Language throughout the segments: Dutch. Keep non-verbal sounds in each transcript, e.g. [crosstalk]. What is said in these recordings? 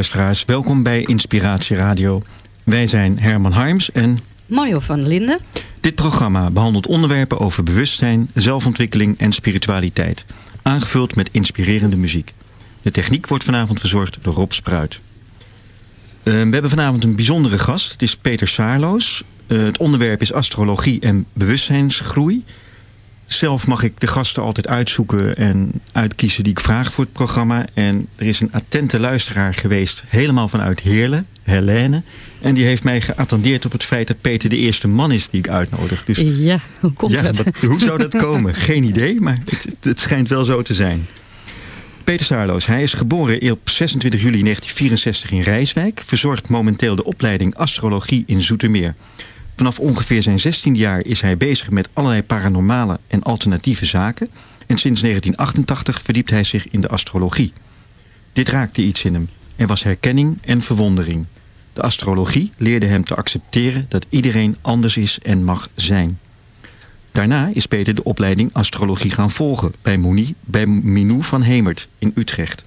luisteraars. Welkom bij Inspiratie Radio. Wij zijn Herman Harms en... Mario van Linden. Dit programma behandelt onderwerpen over bewustzijn, zelfontwikkeling en spiritualiteit. Aangevuld met inspirerende muziek. De techniek wordt vanavond verzorgd door Rob Spruit. Uh, we hebben vanavond een bijzondere gast. Het is Peter Saarloos. Uh, het onderwerp is astrologie en bewustzijnsgroei. Zelf mag ik de gasten altijd uitzoeken en uitkiezen die ik vraag voor het programma. En er is een attente luisteraar geweest, helemaal vanuit Heerlen, Helene. En die heeft mij geattendeerd op het feit dat Peter de eerste man is die ik uitnodig. Dus, ja, hoe komt ja, dat? Hoe zou dat komen? [laughs] Geen idee, maar het, het schijnt wel zo te zijn. Peter Saarloos, hij is geboren op 26 juli 1964 in Rijswijk. Verzorgt momenteel de opleiding Astrologie in Zoetermeer. Vanaf ongeveer zijn 16 jaar is hij bezig met allerlei paranormale en alternatieve zaken. En sinds 1988 verdiept hij zich in de astrologie. Dit raakte iets in hem. Er was herkenning en verwondering. De astrologie leerde hem te accepteren dat iedereen anders is en mag zijn. Daarna is Peter de opleiding astrologie gaan volgen bij, Moni, bij Minou van Hemert in Utrecht.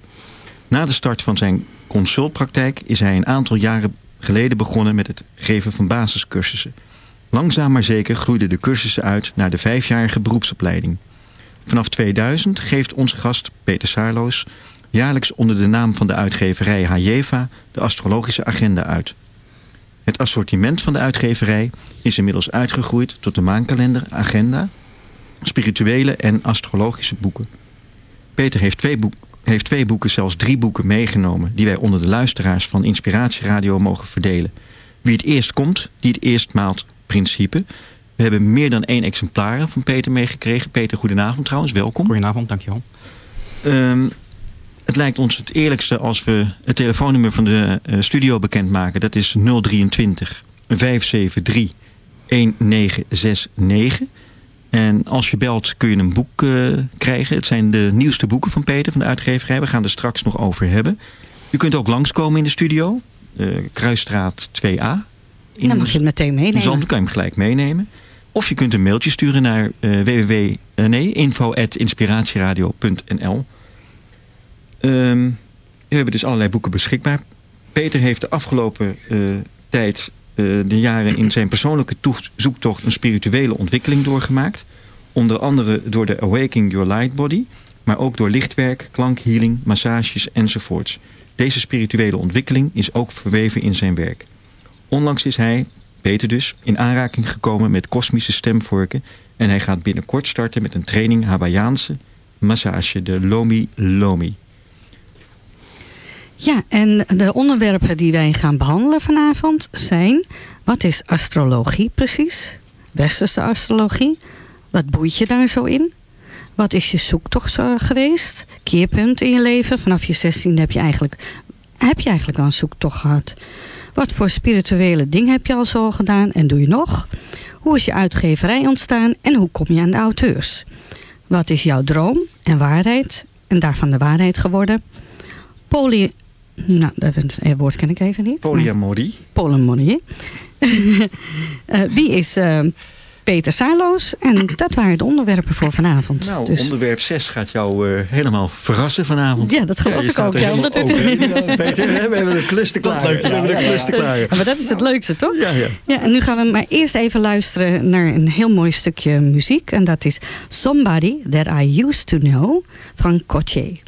Na de start van zijn consultpraktijk is hij een aantal jaren geleden begonnen met het geven van basiscursussen. Langzaam maar zeker groeiden de cursussen uit naar de vijfjarige beroepsopleiding. Vanaf 2000 geeft onze gast Peter Saarloos jaarlijks onder de naam van de uitgeverij Hajeva de astrologische agenda uit. Het assortiment van de uitgeverij is inmiddels uitgegroeid tot de maankalender, agenda, spirituele en astrologische boeken. Peter heeft twee, boek, heeft twee boeken, zelfs drie boeken meegenomen... die wij onder de luisteraars van Inspiratieradio mogen verdelen. Wie het eerst komt, die het eerst maalt principe. We hebben meer dan één exemplaren van Peter meegekregen. Peter, goedenavond trouwens, welkom. Goedenavond, dankjewel. Um, het lijkt ons het eerlijkste als we het telefoonnummer van de uh, studio bekendmaken. Dat is 023 573 1969. En als je belt kun je een boek uh, krijgen. Het zijn de nieuwste boeken van Peter van de uitgeverij. We gaan er straks nog over hebben. U kunt ook langskomen in de studio. Uh, Kruisstraat 2A. In dan mag je het meteen meenemen. Zand kan je hem gelijk meenemen. Of je kunt een mailtje sturen naar uh, www, uh, nee, info.inspiratieradio.nl um, We hebben dus allerlei boeken beschikbaar. Peter heeft de afgelopen tijd, de jaren in zijn persoonlijke zoektocht... een spirituele ontwikkeling doorgemaakt. Onder andere door de Awakening Your Light Body... maar ook door lichtwerk, klankhealing, massages enzovoorts. Deze spirituele ontwikkeling is ook verweven in zijn werk. Onlangs is hij, Peter dus, in aanraking gekomen met kosmische stemvorken... en hij gaat binnenkort starten met een training Hawaiiaanse massage, de Lomi Lomi. Ja, en de onderwerpen die wij gaan behandelen vanavond zijn... wat is astrologie precies? Westerse astrologie? Wat boeit je daar zo in? Wat is je zoektocht geweest? Keerpunt in je leven? Vanaf je 16 heb je eigenlijk, heb je eigenlijk al een zoektocht gehad. Wat voor spirituele dingen heb je al zo gedaan en doe je nog? Hoe is je uitgeverij ontstaan en hoe kom je aan de auteurs? Wat is jouw droom en waarheid en daarvan de waarheid geworden? Poly... Nou, dat woord ken ik even niet. Polyamorie. Polyamorie. uh, [laughs] wie is uh, Peter Saarloos. En dat waren de onderwerpen voor vanavond. Nou, dus... onderwerp 6 gaat jou uh, helemaal verrassen vanavond. Ja, dat geloof ja, ik ook. Ja, omdat het... ja, Peter, we hebben een klus te klaar. We hebben een klus te klaar. Ja, maar dat is het leukste, toch? Ja, ja. ja, en nu gaan we maar eerst even luisteren naar een heel mooi stukje muziek. En dat is Somebody That I Used To Know van Coche.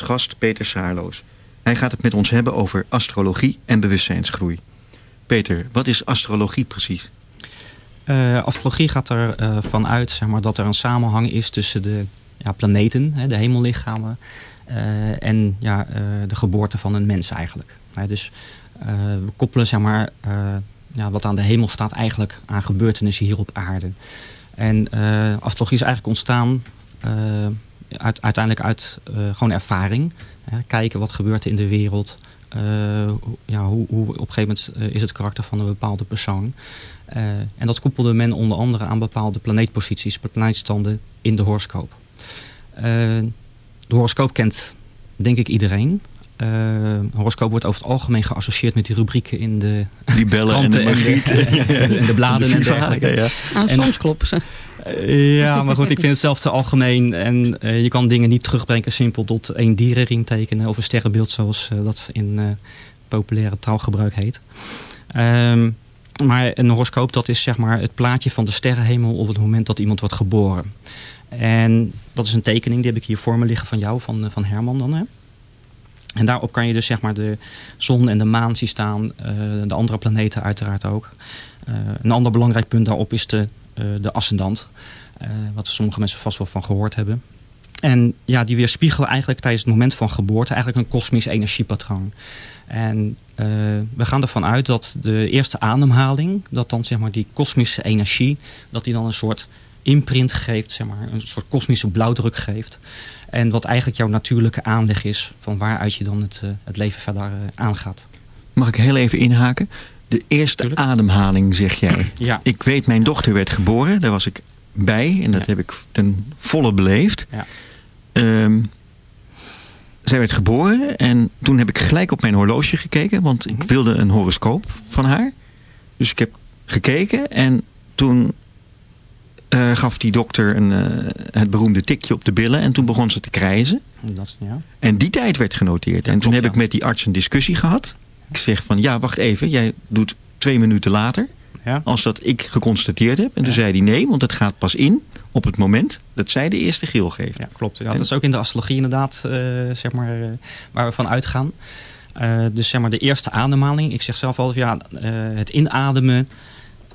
Als gast Peter Saarloos. Hij gaat het met ons hebben over astrologie en bewustzijnsgroei. Peter, wat is astrologie precies? Eh, astrologie gaat er van uit zeg maar, dat er een samenhang is tussen de ja, planeten, hè, de hemellichamen, eh, en ja, eh, de geboorte van een mens eigenlijk. Dus eh, we koppelen zeg maar, eh, ja, wat aan de hemel staat eigenlijk aan gebeurtenissen hier op aarde. En eh, astrologie is eigenlijk ontstaan eh, uit, uiteindelijk uit eh, gewoon ervaring. Hè, kijken wat gebeurt er in de wereld. eh, ja, hoe, hoe op een gegeven moment eh, is het karakter van een bepaalde persoon. En dat koppelde men onder andere aan bepaalde planeetposities, planeetstanden in de horoscoop. De horoscoop kent denk ik iedereen. Een horoscoop wordt over het algemeen geassocieerd met die rubrieken in de Libellen en de kranten en de, magiet. [laughs] en de bladen en Viva, dergelijke. ja, ja. Nou, En- soms kloppen ze. Eh, ja, maar goed, ik vind het zelf te algemeen. En eh, je kan dingen niet terugbrengen simpel tot één dierenriem tekenen of een sterrenbeeld zoals dat in eh, populaire taalgebruik heet. Ehm, maar een horoscoop dat is zeg maar het plaatje van de sterrenhemel op het moment dat iemand wordt geboren. En dat is een tekening, die heb ik hier voor me liggen van jou, van, van Herman dan. Hè? En daarop kan je dus zeg maar de zon en de maan zien staan. eh, de andere planeten uiteraard ook. Eh, een ander belangrijk punt daarop is de, eh, de ascendant. wat sommige mensen vast wel van gehoord hebben. En ja, die weerspiegelen eigenlijk tijdens het moment van geboorte eigenlijk een kosmisch energiepatroon. En we gaan ervan uit dat de eerste ademhaling, dat dan zeg maar die kosmische energie, dat die dan een soort imprint geeft, zeg maar, een soort kosmische blauwdruk geeft. En wat eigenlijk jouw natuurlijke aanleg is van waaruit je dan het, eh, het leven verder eh, aangaat. Mag ik heel even inhaken? De eerste Tuurlijk. ademhaling, zeg jij. Ja. Ik weet, mijn dochter werd geboren. Daar was ik bij. En dat Ja. heb ik ten volle beleefd. Ja. Ehm, zij werd geboren. En toen heb ik gelijk op mijn horloge gekeken. Want ik Mhm. wilde een horoscoop van haar. Dus ik heb gekeken. En toen eh, gaf die dokter een, eh, het beroemde tikje op de billen. En toen begon ze te krijzen. Dat, ja. En die tijd werd genoteerd. En toen klopt, heb ja. ik met die arts een discussie gehad. Ik zeg van, ja, wacht even. Jij doet twee minuten later. Ja. Als dat ik geconstateerd heb. En toen zei hij nee, want het gaat pas in op het moment dat zij de eerste geel geeft. Ja, klopt. Dat is ook in de astrologie inderdaad, eh, zeg maar, waar we van uitgaan. Dus zeg maar de eerste ademhaling. Ik zeg zelf altijd, ja, het inademen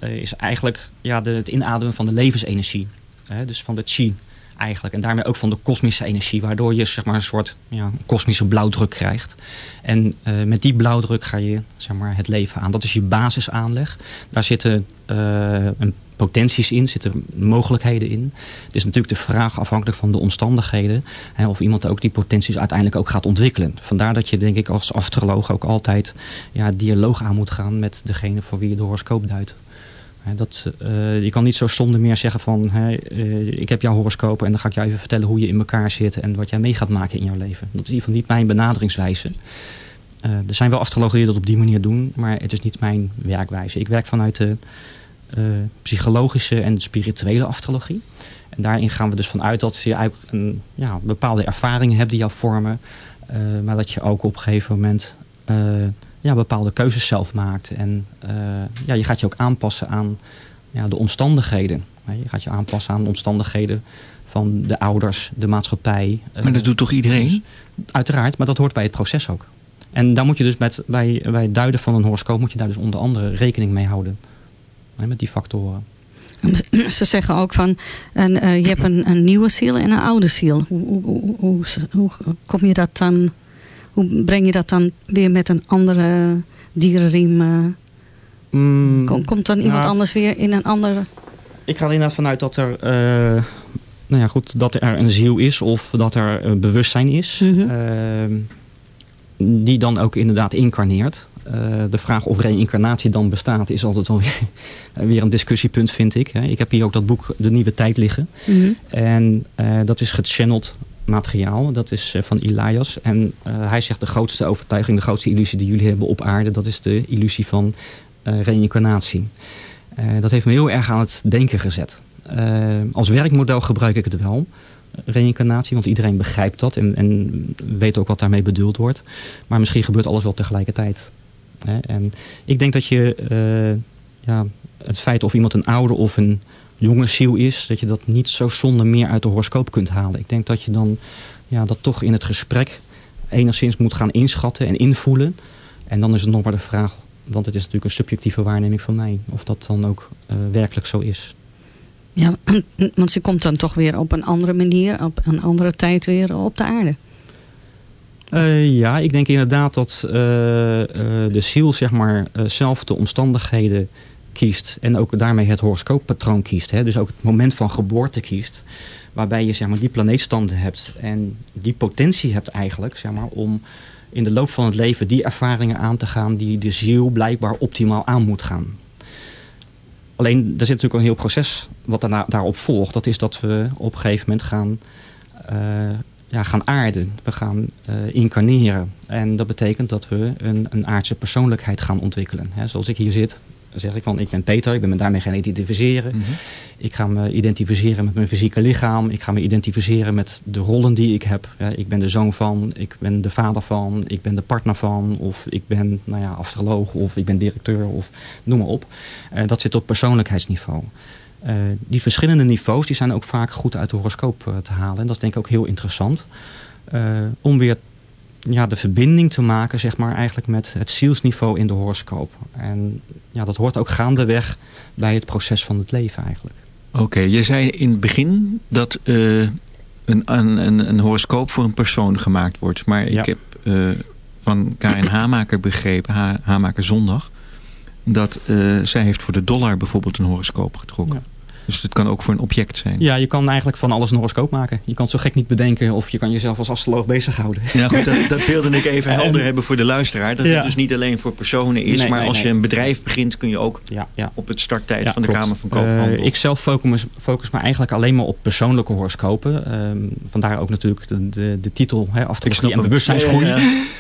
is eigenlijk ja, de, het inademen van de levensenergie. Hè, dus van de chi eigenlijk. En daarmee ook van de kosmische energie. Waardoor je zeg maar, een soort ja, kosmische blauwdruk krijgt. En eh, met die blauwdruk ga je zeg maar, het leven aan. Dat is je basisaanleg. Daar zitten eh, een potenties in, zitten mogelijkheden in. Het is natuurlijk de vraag afhankelijk van de omstandigheden. Hè, of iemand ook die potenties uiteindelijk ook gaat ontwikkelen. Vandaar dat je denk ik als astroloog ook altijd ja, dialoog aan moet gaan met degene voor wie je de horoscoop duidt. Dat, eh, je kan niet zo zonder meer zeggen van hè, eh, ik heb jouw horoscoop en dan ga ik jou even vertellen hoe je in elkaar zit en wat jij mee gaat maken in jouw leven. Dat is in ieder geval niet mijn benaderingswijze. Eh, er zijn wel astrologen die dat op die manier doen, maar het is niet mijn werkwijze. Ik werk vanuit de psychologische en spirituele astrologie. En daarin gaan we dus vanuit dat je eigenlijk een, ja, bepaalde ervaringen hebt die jou vormen. maar dat je ook op een gegeven moment ja, bepaalde keuzes zelf maakt. En eh, ja, je gaat je ook aanpassen aan ja, de omstandigheden. Hè, Je gaat je aanpassen aan de omstandigheden van de ouders, de maatschappij. Maar eh, dat doet toch iedereen? dus uiteraard, maar dat hoort bij het proces ook. En daar moet je dus met, bij, bij het duiden van een horoscoop moet je daar dus onder andere rekening mee houden. Hè, met die factoren. [clears throat] Ze zeggen ook van, en, eh, je hebt een, een nieuwe ziel en een oude ziel. Hoe, hoe, hoe, hoe, hoe kom je dat dan, hoe breng je dat dan weer met een andere dierenriem? eh? Mm, Kom- komt dan iemand nou, anders weer in een andere... Ik ga er inderdaad vanuit dat er, eh, nou ja, goed, dat er een ziel is of dat er een bewustzijn is. Mhm. die dan ook inderdaad incarneert. Eh, de vraag of reïncarnatie dan bestaat is altijd wel weer, [laughs] weer een discussiepunt, vind ik. Ik heb hier ook dat boek De Nieuwe Tijd liggen. Mhm. En eh, dat is gechanneld materiaal. Dat is eh, van Elias. En eh, hij zegt de grootste overtuiging, de grootste illusie die jullie hebben op aarde... dat is de illusie van eh reïncarnatie. Dat heeft me heel erg aan het denken gezet. Als werkmodel gebruik ik het wel, reïncarnatie. Want iedereen begrijpt dat en, en weet ook wat daarmee bedoeld wordt. Maar misschien gebeurt alles wel tegelijkertijd. En ik denk dat je ja, het feit of iemand een oude of een jonge ziel is, dat je dat niet zo zonder meer uit de horoscoop kunt halen. Ik denk dat je dan ja, dat toch in het gesprek enigszins moet gaan inschatten en invoelen. En dan is het nog maar de vraag, want het is natuurlijk een subjectieve waarneming van mij, of dat dan ook eh, werkelijk zo is. Ja, [clears throat] want ze komt dan toch weer op een andere manier, op een andere tijd weer op de aarde. Eh, ja, ik denk inderdaad dat eh, de ziel zeg maar, zelf de omstandigheden kiest. En ook daarmee het horoscooppatroon kiest. Hè? Dus ook het moment van geboorte kiest. Waarbij je zeg maar, die planeetstanden hebt. En die potentie hebt eigenlijk zeg maar, om in de loop van het leven die ervaringen aan te gaan. Die de ziel blijkbaar optimaal aan moet gaan. Alleen, er zit natuurlijk een heel proces wat daarna, daarop volgt. Dat is dat we op een gegeven moment gaan eh, ja, gaan aarden. We gaan eh, incarneren. En dat betekent dat we een, een aardse persoonlijkheid gaan ontwikkelen. Hè, zoals ik hier zit, zeg ik van ik ben Peter, ik ben me daarmee gaan identificeren. Mhm. Ik ga me identificeren met mijn fysieke lichaam. Ik ga me identificeren met de rollen die ik heb. Ja, ik ben de zoon van, ik ben de vader van, ik ben de partner van. Of ik ben nou ja, astroloog of ik ben directeur of noem maar op. Eh, dat zit op persoonlijkheidsniveau. Eh, die verschillende niveaus die zijn ook vaak goed uit de horoscoop eh, te halen. En dat is denk ik ook heel interessant. Om weer ja, de verbinding te maken zeg maar, eigenlijk met het zielsniveau in de horoscoop. En ja, dat hoort ook gaandeweg bij het proces van het leven eigenlijk. Oké, je zei in het begin dat eh, een, een, een, horoscoop voor een persoon gemaakt wordt. Maar Ja. ik heb eh, van Karin Hamaker begrepen, Ha- Hamaker Zondag. Dat eh, zij heeft voor de dollar bijvoorbeeld een horoscoop getrokken. Ja. Dus het kan ook voor een object zijn. Ja, je kan eigenlijk van alles een horoscoop maken. Je kan het zo gek niet bedenken of je kan jezelf als astroloog bezighouden. Ja, goed, dat, dat wilde ik even [laughs] helder En- hebben voor de luisteraar. Dat Ja. het dus niet alleen voor personen is, Nee, maar nee, als je een bedrijf begint kun je ook Ja, ja. op het starttijd van de klopt. Kamer van Koophandel. ik zelf focus, focus me eigenlijk alleen maar op persoonlijke horoscopen. Ehm, vandaar ook natuurlijk de, de, de titel, hè, astrologie en bewustzijnsgroei.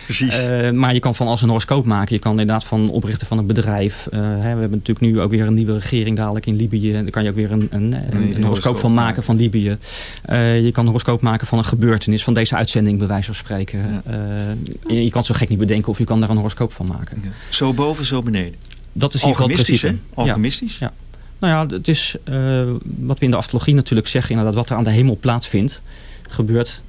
Precies. Eh, maar je kan van alles een horoscoop maken. Je kan inderdaad van oprichten van een bedrijf. Eh, hè, we hebben natuurlijk nu ook weer een nieuwe regering dadelijk in Libië. Daar kan je ook weer een, een, een, een horoscoop horoscoop van maken van Libië. Eh, je kan een horoscoop maken van een gebeurtenis. Van deze uitzending bij wijze van spreken. Eh, je, je kan het zo gek niet bedenken of je kan daar een horoscoop van maken. Zo boven, zo beneden. Dat is in ieder geval het Alchemistisch. Ja. Nou ja, het is eh, wat we in de astrologie natuurlijk zeggen, inderdaad, wat er aan de hemel plaatsvindt, gebeurt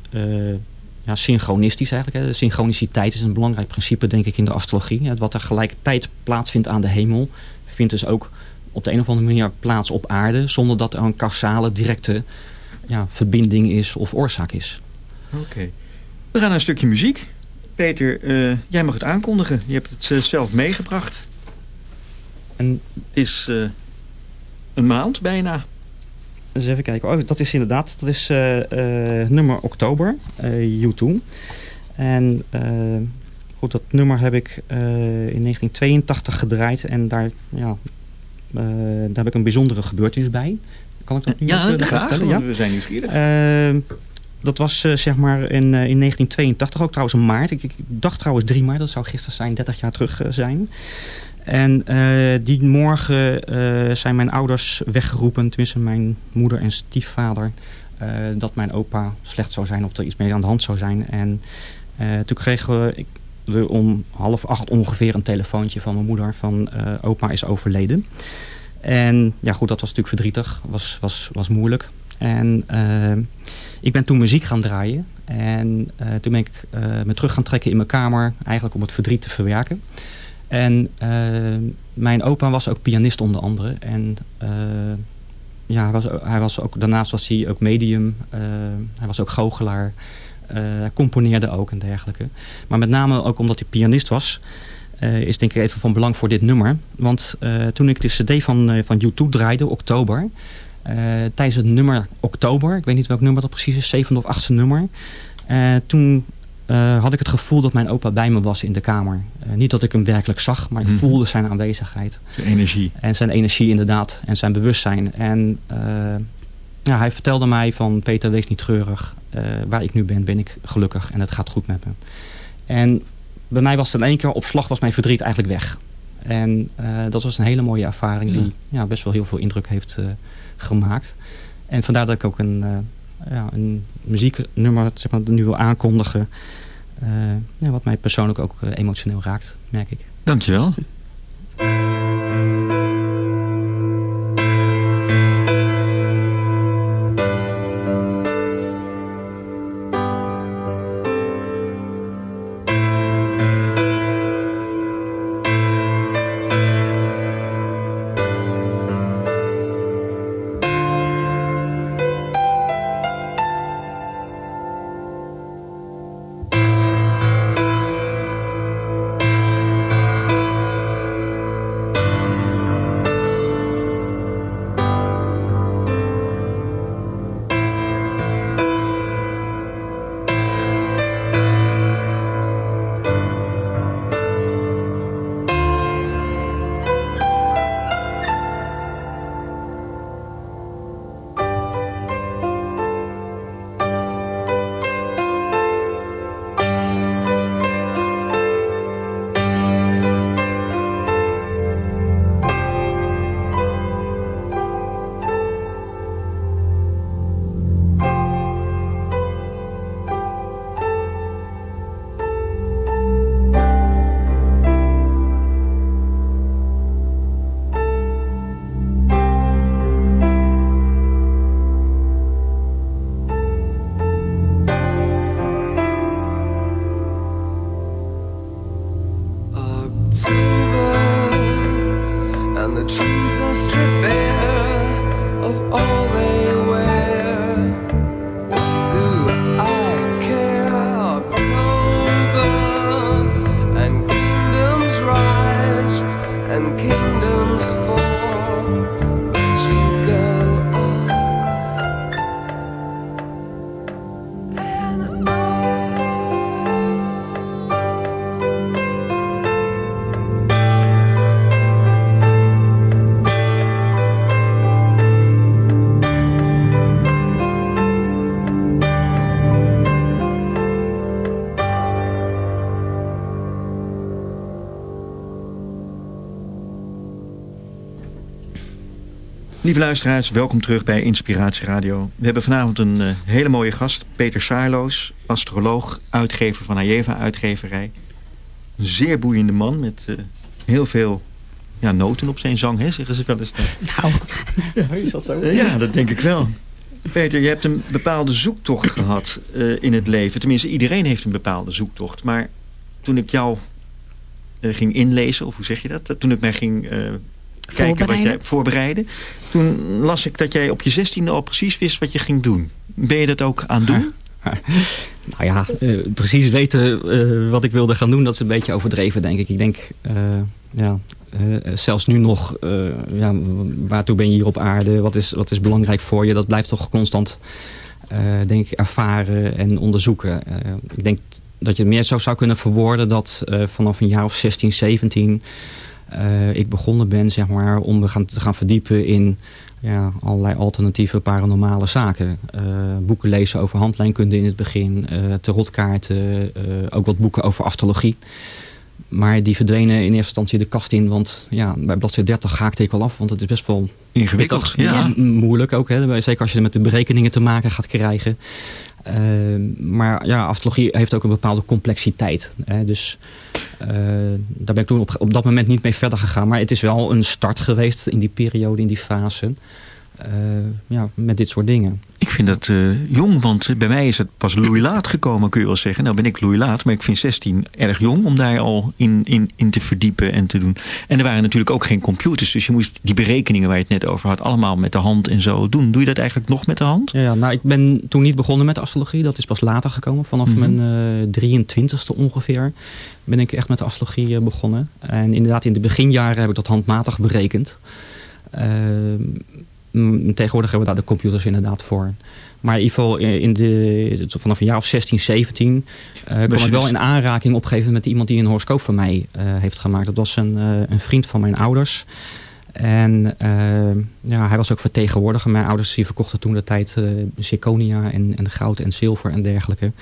ja, synchronistisch eigenlijk. Hè. Synchroniciteit is een belangrijk principe, denk ik, in de astrologie. Wat er gelijkertijd plaatsvindt aan de hemel, vindt dus ook op de een of andere manier plaats op aarde, zonder dat er een causale, directe ja, verbinding is of oorzaak is. Oké. We gaan naar een stukje muziek. Peter, eh, jij mag het aankondigen. Je hebt het eh, zelf meegebracht. En Het is eh, een maand bijna. Eens even kijken. Oh, dat is inderdaad, dat is nummer oktober, eh U2. En goed, dat nummer heb ik in 1982 gedraaid en daar, ja, eh, daar heb ik een bijzondere gebeurtenis bij. Kan ik dat nu Ja, ook, eh, graag. vertellen? Ja? We zijn nieuwsgierig. Eh, dat was zeg maar in, in 1982, ook trouwens in maart. Ik, ik dacht trouwens 3 maart, dat zou gisteren zijn, 30 jaar terug zijn. En die morgen zijn mijn ouders weggeroepen, tenminste mijn moeder en stiefvader, dat mijn opa slecht zou zijn of er iets mee aan de hand zou zijn. En toen kregen we ik, om half acht ongeveer een telefoontje van mijn moeder van eh, opa is overleden. En ja goed, dat was natuurlijk verdrietig, was, was, was moeilijk. En eh, ik ben toen muziek gaan draaien. En eh, toen ben ik me terug gaan trekken in mijn kamer. Eigenlijk om het verdriet te verwerken. En mijn opa was ook pianist onder andere. En ja, hij was, hij was ook, daarnaast was hij ook medium. hij was ook goochelaar. Eh, hij componeerde ook en dergelijke. Maar met name ook omdat hij pianist was... eh, is denk ik even van belang voor dit nummer. Want eh, toen ik de cd van, eh, van U2 draaide, oktober... tijdens het nummer oktober... ik weet niet welk nummer dat precies is, zevende of achtste nummer... toen had ik het gevoel dat mijn opa bij me was in de kamer. Niet dat ik hem werkelijk zag, maar ik Mhm. voelde zijn aanwezigheid. De energie. En zijn energie inderdaad. En zijn bewustzijn. En ja, hij vertelde mij van... Peter, wees niet treurig. Eh, waar ik nu ben, ben ik gelukkig. En het gaat goed met me. En bij mij was het in één keer... Op slag was mijn verdriet eigenlijk weg. En eh, dat was een hele mooie ervaring... Ja. die ja, best wel heel veel indruk heeft eh, gemaakt. En vandaar dat ik ook een, ja, een muzieknummer zeg maar, nu wil aankondigen... ja, wat mij persoonlijk ook emotioneel raakt, merk ik. Dankjewel. October, and the trees are stripped luisteraars, welkom terug bij Inspiratie Radio. We hebben vanavond een eh, hele mooie gast. Peter Saarloos, astroloog, uitgever van Ajeva Uitgeverij. Een zeer boeiende man met eh, heel veel ja, noten op zijn zang, hè, zeggen ze wel eens. Nou, [laughs] Is dat zo? Eh, ja, dat denk ik wel. Peter, je hebt een bepaalde zoektocht gehad eh, in het leven. Tenminste, iedereen heeft een bepaalde zoektocht. Maar toen ik jou eh, ging inlezen, of hoe zeg je dat? Toen ik mij ging eh, kijken wat jij Voorbereiden. Toen las ik dat jij op je zestiende al precies wist wat je ging doen. Ben je dat ook aan het doen? [laughs] Nou ja, eh, precies weten eh, wat ik wilde gaan doen, dat is een beetje overdreven, denk ik. Ik denk, eh, ja, zelfs nu nog, ja, waartoe ben je hier op aarde? Wat is, wat is belangrijk voor je? Dat blijft toch constant, denk ik, ervaren en onderzoeken. Ik denk dat je het meer zo zou kunnen verwoorden dat vanaf een jaar of 16, 17... eh, ik begonnen ben, zeg maar, om me gaan, te gaan verdiepen in ja, allerlei alternatieve paranormale zaken. Eh, boeken lezen over handlijnkunde in het begin, eh tarotkaarten, ook wat boeken over astrologie. Maar die verdwenen in eerste instantie de kast in, want ja, bij bladzijde 30 haakte ik al af, want het is best wel Ingewikkeld. pittig. Ja. Moeilijk ook, hè? zeker als je met de berekeningen te maken gaat krijgen. Eh, maar ja, astrologie heeft ook een bepaalde complexiteit. Hè? Dus eh, daar ben ik toen op, op dat moment niet mee verder gegaan. Maar het is wel een start geweest in die periode, in die fase. Eh, ja, met dit soort dingen. Ik vind dat eh, jong, want bij mij is het pas loeilaat gekomen, kun je wel zeggen. Nou ben ik loeilaat, maar ik vind 16 erg jong om daar al in, in, in te verdiepen en te doen. En er waren natuurlijk ook geen computers, dus je moest die berekeningen waar je het net over had, allemaal met de hand en zo doen. Doe je dat eigenlijk nog met de hand? Ja, ja, nou, ik ben toen niet begonnen met astrologie. Dat is pas later gekomen. Vanaf Mhm. mijn eh 23ste ongeveer ben ik echt met de astrologie eh, begonnen. En inderdaad, in de beginjaren heb ik dat handmatig berekend. Ehm, mm, tegenwoordig hebben we daar de computers inderdaad voor. Maar in ieder geval eh, in de, vanaf een jaar of 16, 17 eh kwam ik wel in aanraking op een gegeven moment met iemand die een horoscoop van mij eh, heeft gemaakt. Dat was een, eh, een vriend van mijn ouders. En eh, ja, hij was ook vertegenwoordiger. Mijn ouders die verkochten toen de tijd eh zirconia en, en goud en zilver en dergelijke.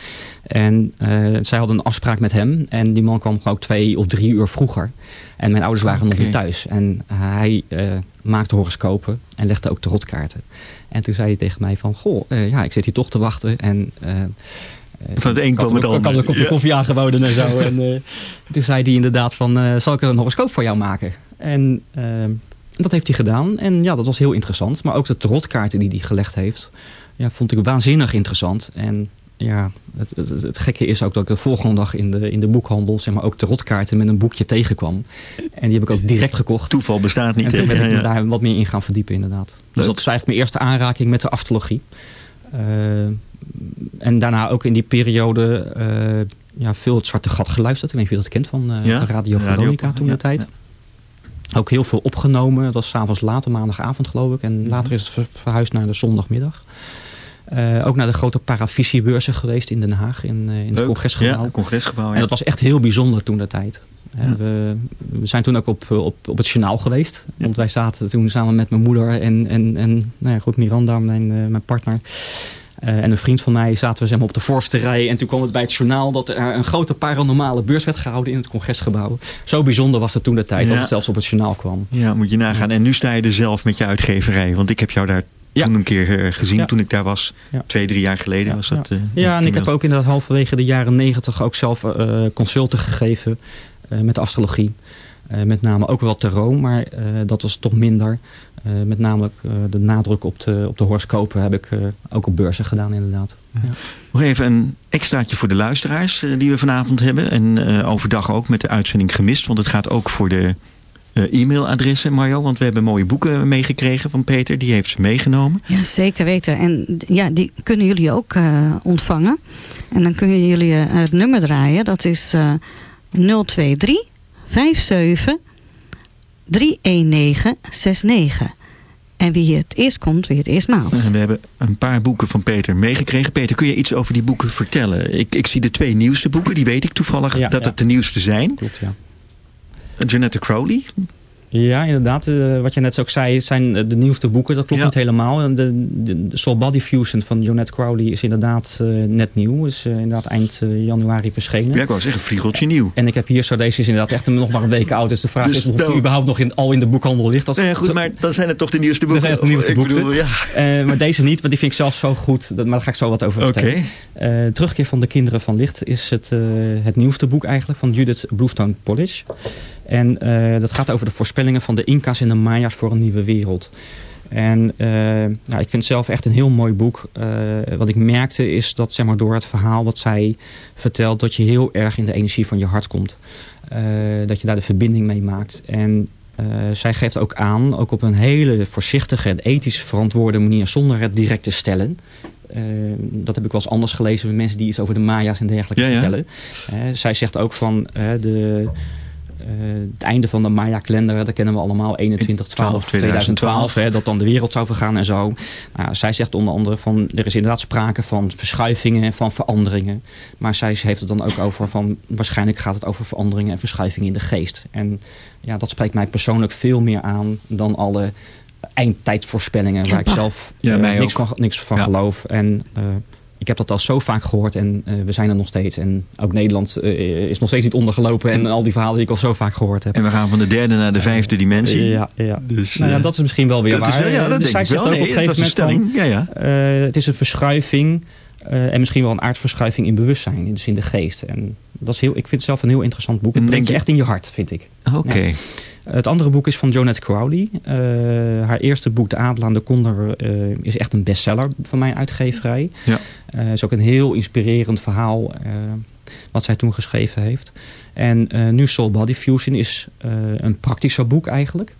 En eh, zij hadden een afspraak met hem. En die man kwam gewoon ook twee of drie uur vroeger. En mijn ouders waren nog niet thuis. En hij maakte horoscopen en legde ook tarotkaarten. En toen zei hij tegen mij van... Goh, ja, ik zit hier toch te wachten. En... Van het een kwam het Ik had ander. een kopje Ja. koffie aangeboden en zo. [laughs] en toen zei hij inderdaad van, zal ik een horoscoop voor jou maken? En dat heeft hij gedaan. En ja, dat was heel interessant. Maar ook de tarotkaarten die hij gelegd heeft, ja, vond ik waanzinnig interessant. En ja, het, het, gekke is ook dat ik de volgende dag in de, in de boekhandel, zeg maar, ook tarotkaarten met een boekje tegenkwam. En die heb ik ook direct gekocht. Toeval bestaat niet. En toen ben ik Ja, me ja. daar wat meer in gaan verdiepen inderdaad. Dus dat is eigenlijk mijn eerste aanraking met de astrologie. Eh, en daarna ook in die periode eh, ja, veel het Zwarte Gat geluisterd. Ik weet niet of je dat kent van, eh, Ja, van Radio radio- Veronica toen de tijd. Ook heel veel opgenomen. Dat was s'avonds later, maandagavond geloof ik. En Mhm. later is het ver- verhuisd naar de zondagmiddag. Eh, ook naar de grote paravisiebeurzen geweest in Den Haag. In, eh, in het congresgebouw. Ja, congresgebouw. Ja. En dat was echt heel bijzonder toen de tijd. Ja. We, we zijn toen ook op, op, op het journaal geweest. Want wij zaten toen samen met mijn moeder en, en, en nou ja, goed, Miranda, mijn, eh, mijn partner. Eh, en een vriend van mij zaten we zeg maar, op de voorste rij. En toen kwam het bij het journaal dat er een grote paranormale beurs werd gehouden in het congresgebouw. Zo bijzonder was het toen de tijd Ja. dat het zelfs op het journaal kwam. Ja, moet je nagaan. En nu sta je er zelf met je uitgeverij. Want ik heb jou daar Ja. toen een keer eh, gezien, Ja. toen ik daar was. Ja. Twee, drie jaar geleden Ja, was dat. ja. eh, Ja, en ik heb ook inderdaad halverwege de jaren negentig ook zelf consulten gegeven met astrologie. Eh, met name ook wel tarot, maar eh, dat was toch minder. Eh, met name eh, de nadruk op de, op de horoscopen heb ik eh, ook op beurzen gedaan inderdaad. Ja. Nog even een extraatje voor de luisteraars die we vanavond hebben. En eh, overdag ook met de uitzending gemist. Want het gaat ook voor de eh, e-mailadressen, Mario. Want we hebben mooie boeken meegekregen van Peter. Die heeft ze meegenomen. Ja, zeker weten. En ja, die kunnen jullie ook eh, ontvangen. En dan kunnen jullie het nummer draaien. Dat is eh 023 57 31969. En wie het eerst komt, wie het eerst maalt. En we hebben een paar boeken van Peter meegekregen. Peter, kun je iets over die boeken vertellen? Ik, ik zie de twee nieuwste boeken, die weet ik toevallig Ja, dat ja. het de nieuwste zijn. Klopt, ja. Janette Crowley. Ja, inderdaad. eh, wat je net ook zei, zijn eh, de nieuwste boeken. Dat klopt Ja. niet helemaal. De, Soul Body Fusion van Jonette Crowley is inderdaad eh, net nieuw. Is inderdaad eind januari verschenen. Ja, ik wou zeggen, vliegeltje nieuw. En ik heb hier zo, deze is inderdaad echt nog maar een week oud. Dus de vraag Dus is of nou- die überhaupt nog in, al in de boekhandel ligt. Ja, goed, maar dan zijn het toch de nieuwste boeken. zijn het de nieuwste boeken. bedoel, ja. Maar deze niet, want die vind ik zelf zo goed. Dat, maar daar ga ik zo wat over vertellen. Eh, Terugkeer van de Kinderen van Licht is het, het nieuwste boek eigenlijk van Judith Bluestone Polish. En eh, dat gaat over de voorspellingen van de Inca's en de Maya's voor een nieuwe wereld. En eh, nou, ik vind het zelf echt een heel mooi boek. Eh, wat ik merkte is dat zeg maar, door het verhaal wat zij vertelt... dat je heel erg in de energie van je hart komt. Dat je daar de verbinding mee maakt. En zij geeft ook aan, ook op een hele voorzichtige en ethisch verantwoorde manier... zonder het direct te stellen... Dat heb ik wel eens anders gelezen met mensen die iets over de Maya's en dergelijke Ja, vertellen. Zij zegt ook van de, het einde van de Maya-kalender, dat kennen we allemaal, 21 12 2012, hè, dat dan de wereld zou vergaan en zo. Nou, zij zegt onder andere van, er is inderdaad sprake van verschuivingen en van veranderingen. Maar zij heeft het dan ook over van, waarschijnlijk gaat het over veranderingen en verschuivingen in de geest. En ja, dat spreekt mij persoonlijk veel meer aan dan alle eindtijdvoorspellingen waar ik zelf Ja, eh, niks, van, niks van Ja. geloof. En eh, ik heb dat al zo vaak gehoord en eh, we zijn er nog steeds. En ook Nederland eh, is nog steeds niet ondergelopen. En al die verhalen die ik al zo vaak gehoord heb. En we gaan van de derde naar de vijfde dimensie. Ja, ja. Dus, nou ja, eh, dat is misschien wel weer dat is waar. wel, ja, dat Dus denk ik wel. op een gegeven moment. Ja, ja. het is een verschuiving en misschien wel een aardverschuiving in bewustzijn. Dus in de geest. En dat is heel, ik vind het zelf een heel interessant boek. Het denk je- echt in je hart, vind ik. Oké. Het andere boek is van Jonette Crowley. Eh, haar eerste boek, De Adel aan de Konder, eh, is echt een bestseller van mijn uitgeverij. Ja. Eh, is ook een heel inspirerend verhaal wat zij toen geschreven heeft. En nu Soul Body Fusion is een praktischer boek eigenlijk.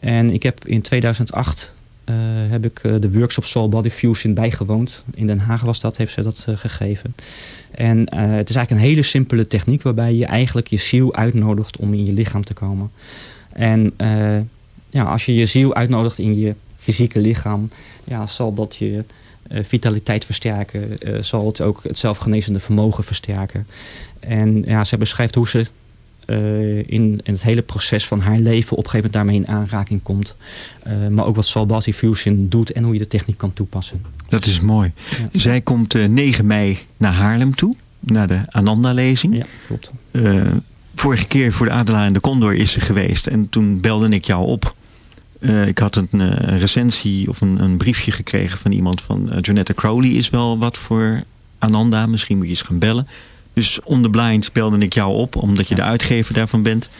En ik heb in 2008 eh, heb ik de workshop Soul Body Fusion bijgewoond. In Den Haag was dat, heeft ze dat gegeven. En het is eigenlijk een hele simpele techniek waarbij je eigenlijk je ziel uitnodigt om in je lichaam te komen. En eh, ja, als je je ziel uitnodigt in je fysieke lichaam, ja, zal dat je eh, vitaliteit versterken. eh, zal het ook het zelfgenezende vermogen versterken. En ja, zij beschrijft hoe ze in, in het hele proces van haar leven op een gegeven moment daarmee in aanraking komt. Maar ook wat Body Fusion doet en hoe je de techniek kan toepassen. Dat is mooi. Ja. Zij komt eh, 9 mei naar Haarlem toe. Naar de Ananda-lezing. Ja, klopt. Eh, vorige keer voor de Adela en de Condor is ze geweest. En toen belde ik jou op. Eh, ik had een, eh, een recensie of een, een briefje gekregen van iemand van... eh, Jonetta Crowley is wel wat voor Ananda. Misschien moet je eens gaan bellen. Dus on the blind belde ik jou op. Omdat je de uitgever daarvan bent.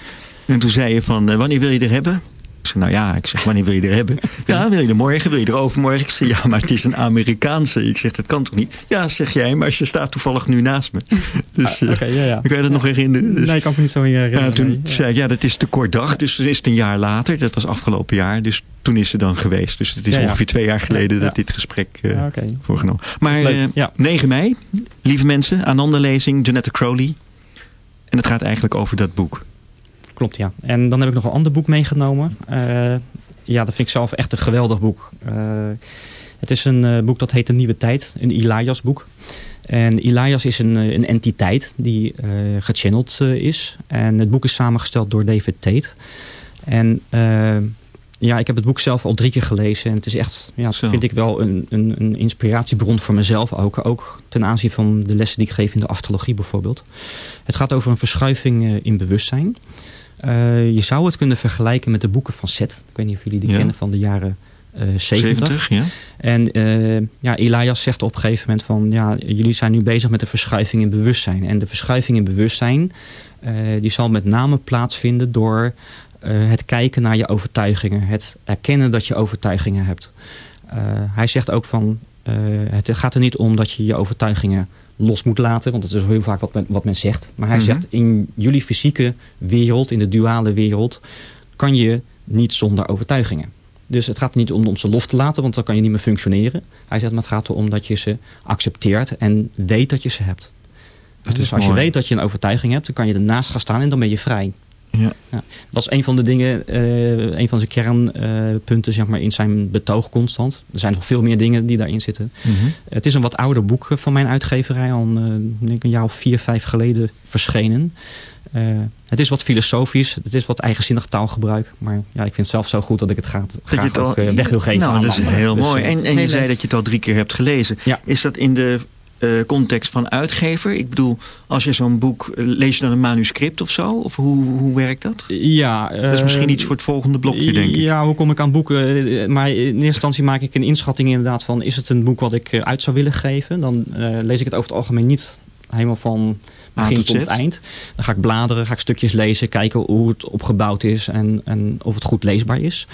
En toen zei je van, eh, wanneer wil je er hebben? Ik zei, nou ja, ik zeg, wanneer wil je er hebben? [laughs] Ja, wil je er morgen, wil je er overmorgen? Ik zeg, ja, maar het is een Amerikaanse. Ik zeg, dat kan toch niet? Ja, zeg jij, maar ze staat toevallig nu naast me. [laughs] Dus Ah, eh, ja, ja. ik weet het nog herinneren. Dus, Nee, ik kan me niet zo herinneren. ja, toen nee. zei ik, ja, dat is te kort dag. Dus dan is het een jaar later. Dat was afgelopen jaar. Dus toen is ze dan geweest. Dus het is Ja, ja. ongeveer twee jaar geleden Ja, ja. dat dit gesprek eh Ja, oké. voorgenomen. Maar Leuk, eh, ja. 9 mei, lieve mensen, Ananda-lezing, Janetta Crowley. En het gaat eigenlijk over dat boek. Klopt, ja. En dan heb ik nog een ander boek meegenomen. Eh, ja, dat vind ik zelf echt een geweldig boek. Eh, het is een eh, boek dat heet De Nieuwe Tijd. Een Elias boek. En Elias is een, een entiteit die gechanneld is. En het boek is samengesteld door David Tate. En ja, ik heb het boek zelf al drie keer gelezen. En het is echt, ja, Zo. vind ik wel een, een, een inspiratiebron voor mezelf ook. Ook ten aanzien van de lessen die ik geef in de astrologie bijvoorbeeld. Het gaat over een verschuiving in bewustzijn. Eh, je zou het kunnen vergelijken met de boeken van Seth. Ik weet niet of jullie die Ja. kennen van de jaren eh 70. 70, ja. En eh, ja, Elias zegt op een gegeven moment van... ja, jullie zijn nu bezig met de verschuiving in bewustzijn. En de verschuiving in bewustzijn... eh, die zal met name plaatsvinden door eh, het kijken naar je overtuigingen. Het erkennen dat je overtuigingen hebt. Eh, hij zegt ook van... eh, het gaat er niet om dat je je overtuigingen los moet laten. Want dat is heel vaak wat men, wat men zegt. Maar hij Mhm. zegt in jullie fysieke wereld, in de duale wereld... kan je niet zonder overtuigingen. Dus het gaat niet om, om ze los te laten, want dan kan je niet meer functioneren. Hij zegt, maar het gaat erom dat je ze accepteert en weet dat je ze hebt. Dat dus als je weet dat je een overtuiging hebt, dan kan je ernaast gaan staan en dan ben je vrij. Ja. Dat is een van de dingen, eh, een van zijn kernpunten zeg maar, in zijn betoog constant. Er zijn nog veel meer dingen die daarin zitten. Mhm. Het is een wat ouder boek van mijn uitgeverij, al eh, denk ik een jaar of vier, vijf geleden verschenen. Eh, het is wat filosofisch, het is wat eigenzinnig taalgebruik. Maar ja, ik vind het zelf zo goed dat ik het graag, Dat je graag het al ook eh, weg wil geven Nou, aan dat is anderen. heel Dus, mooi. eh, En, en je zei dat je het al drie keer hebt gelezen. Ja. Is dat in de eh, context van uitgever? Ik bedoel, als je zo'n boek... eh, lees je dan een manuscript of zo? Of hoe, hoe werkt dat? ja, Dat is misschien iets voor het volgende blokje, denk ik. Ja, hoe kom ik aan boeken? Eh, Maar in eerste instantie maak ik een inschatting inderdaad van... is het een boek wat ik eh, uit zou willen geven? Dan eh, lees ik het over het algemeen niet helemaal van begin tot tot het Z. eind. Dan ga ik bladeren, ga ik stukjes lezen, kijken hoe het opgebouwd is... en, en of het goed leesbaar is.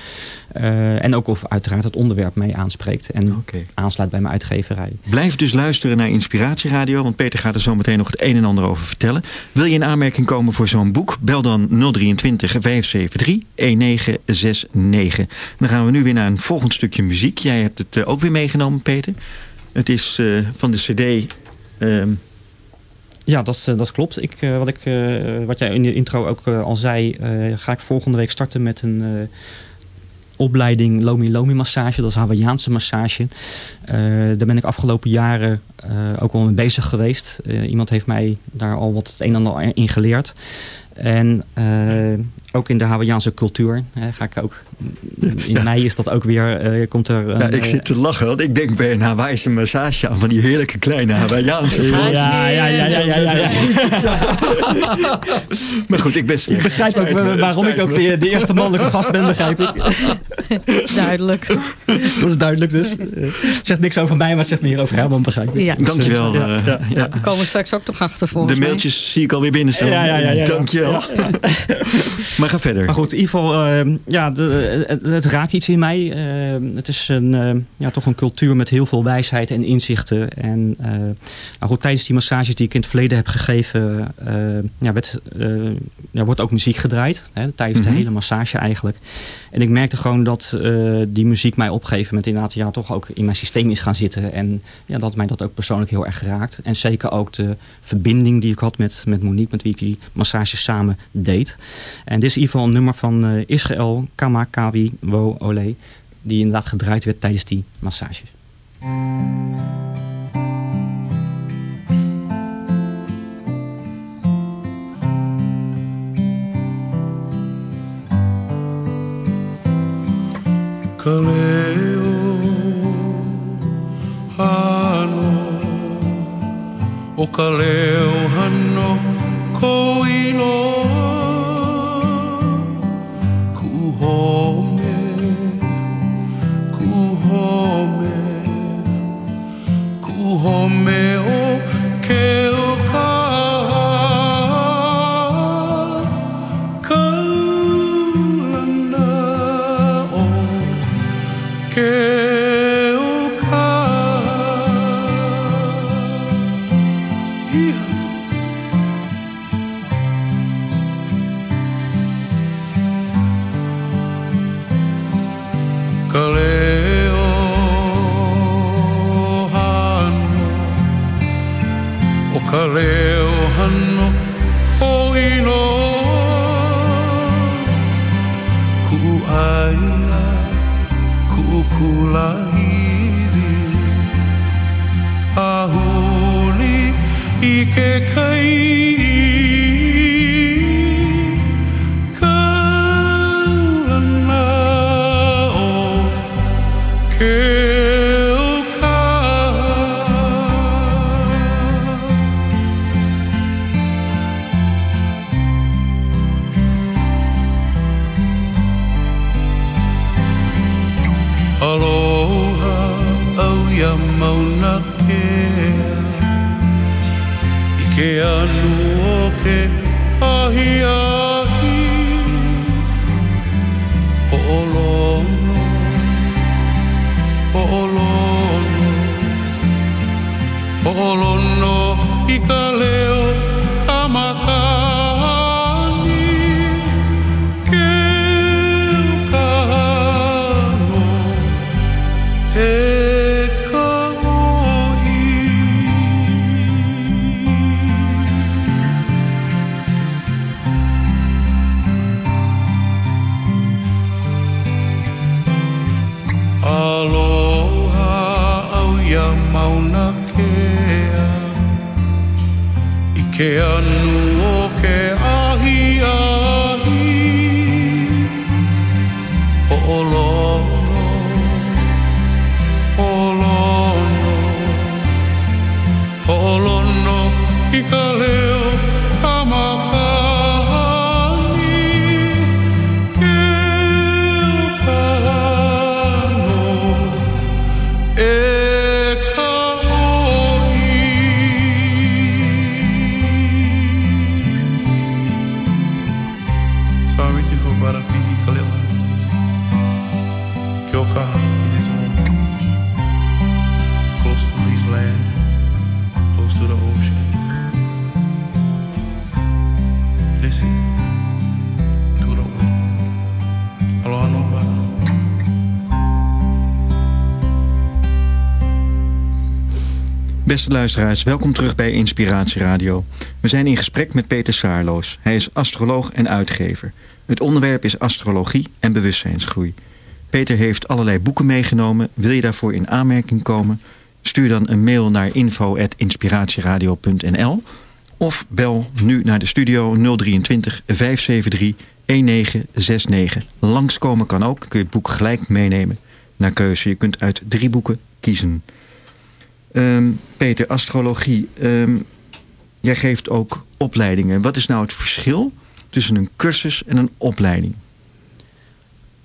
Eh, en ook of uiteraard het onderwerp mee aanspreekt... en aansluit bij mijn uitgeverij. Blijf dus luisteren naar Inspiratieradio, want Peter gaat er zo meteen nog het een en ander over vertellen. Wil je in aanmerking komen voor zo'n boek? Bel dan 023 573 1969. Dan gaan we nu weer naar een volgend stukje muziek. Jij hebt het eh, ook weer meegenomen, Peter. Het is eh, van de cd... ehm, Ja, dat, eh, dat klopt. Ik, eh, wat, ik, eh, wat jij in de intro ook al zei, ga ik volgende week starten met een opleiding Lomi Lomi massage. Dat is Hawaiiaanse massage. Daar ben ik afgelopen jaren ook al mee bezig geweest. Iemand heeft mij daar al wat het een en ander in geleerd. En ook in de Hawaiiaanse cultuur hè, ga ik ook. In mei is dat ook weer. eh, komt er een, ja, ik eh, zit te lachen, want ik denk bij een Hawaïse massage aan van die heerlijke kleine Hawaïaanse ja, ja, ja, ja, ja, ja, ja. [laughs] Maar goed, ik ben slecht. Ik begrijp ook me, waarom ik ook de, de eerste mannelijke gast ben, begrijp ik. [laughs] Duidelijk. Dat is duidelijk dus. Eh, zegt niks over mij, maar zegt meer over Herman, begrijp ik. Ja. Dankjewel. Ja, eh, ja, ja. We komen straks ook nog achter volgens De mij. mailtjes zie ik alweer binnenstromen. Ja, ja, ja, ja, ja. Dankjewel. [laughs] Maar ga verder. Maar goed, in ieder geval, eh, ja, de, het, het raakt iets in mij. Eh, het is een, eh, ja, toch een cultuur met heel veel wijsheid en inzichten. En eh, nou goed, tijdens die massages die ik in het verleden heb gegeven, ja, werd, eh, ja, wordt ook muziek gedraaid. Hè, tijdens Mhm. de hele massage eigenlijk. En ik merkte gewoon dat eh, die muziek mij op een gegeven moment inderdaad ja, toch ook in mijn systeem is gaan zitten. En ja, dat mij dat ook persoonlijk heel erg raakt. En zeker ook de verbinding die ik had met, met Monique, met wie ik die massages samen deed. En dit is in ieder geval een nummer van eh, Israël Kamakawi Wo Ole. Die inderdaad gedraaid werd tijdens die massages. kaleo hano. O kaleo hano ko ino ku ho ku ho ku ho luisteraars, welkom terug bij Inspiratie Radio. We zijn in gesprek met Peter Saarloos. Hij is astroloog en uitgever. Het onderwerp is astrologie en bewustzijnsgroei. Peter heeft allerlei boeken meegenomen. Wil je daarvoor in aanmerking komen? Stuur dan een mail naar info.inspiratieradio.nl of bel nu naar de studio 023 573 1969. Langskomen kan ook, kun je het boek gelijk meenemen naar keuze. Je kunt uit drie boeken kiezen. Ehm, Peter, astrologie. Ehm, jij geeft ook opleidingen. Wat is nou het verschil tussen een cursus en een opleiding?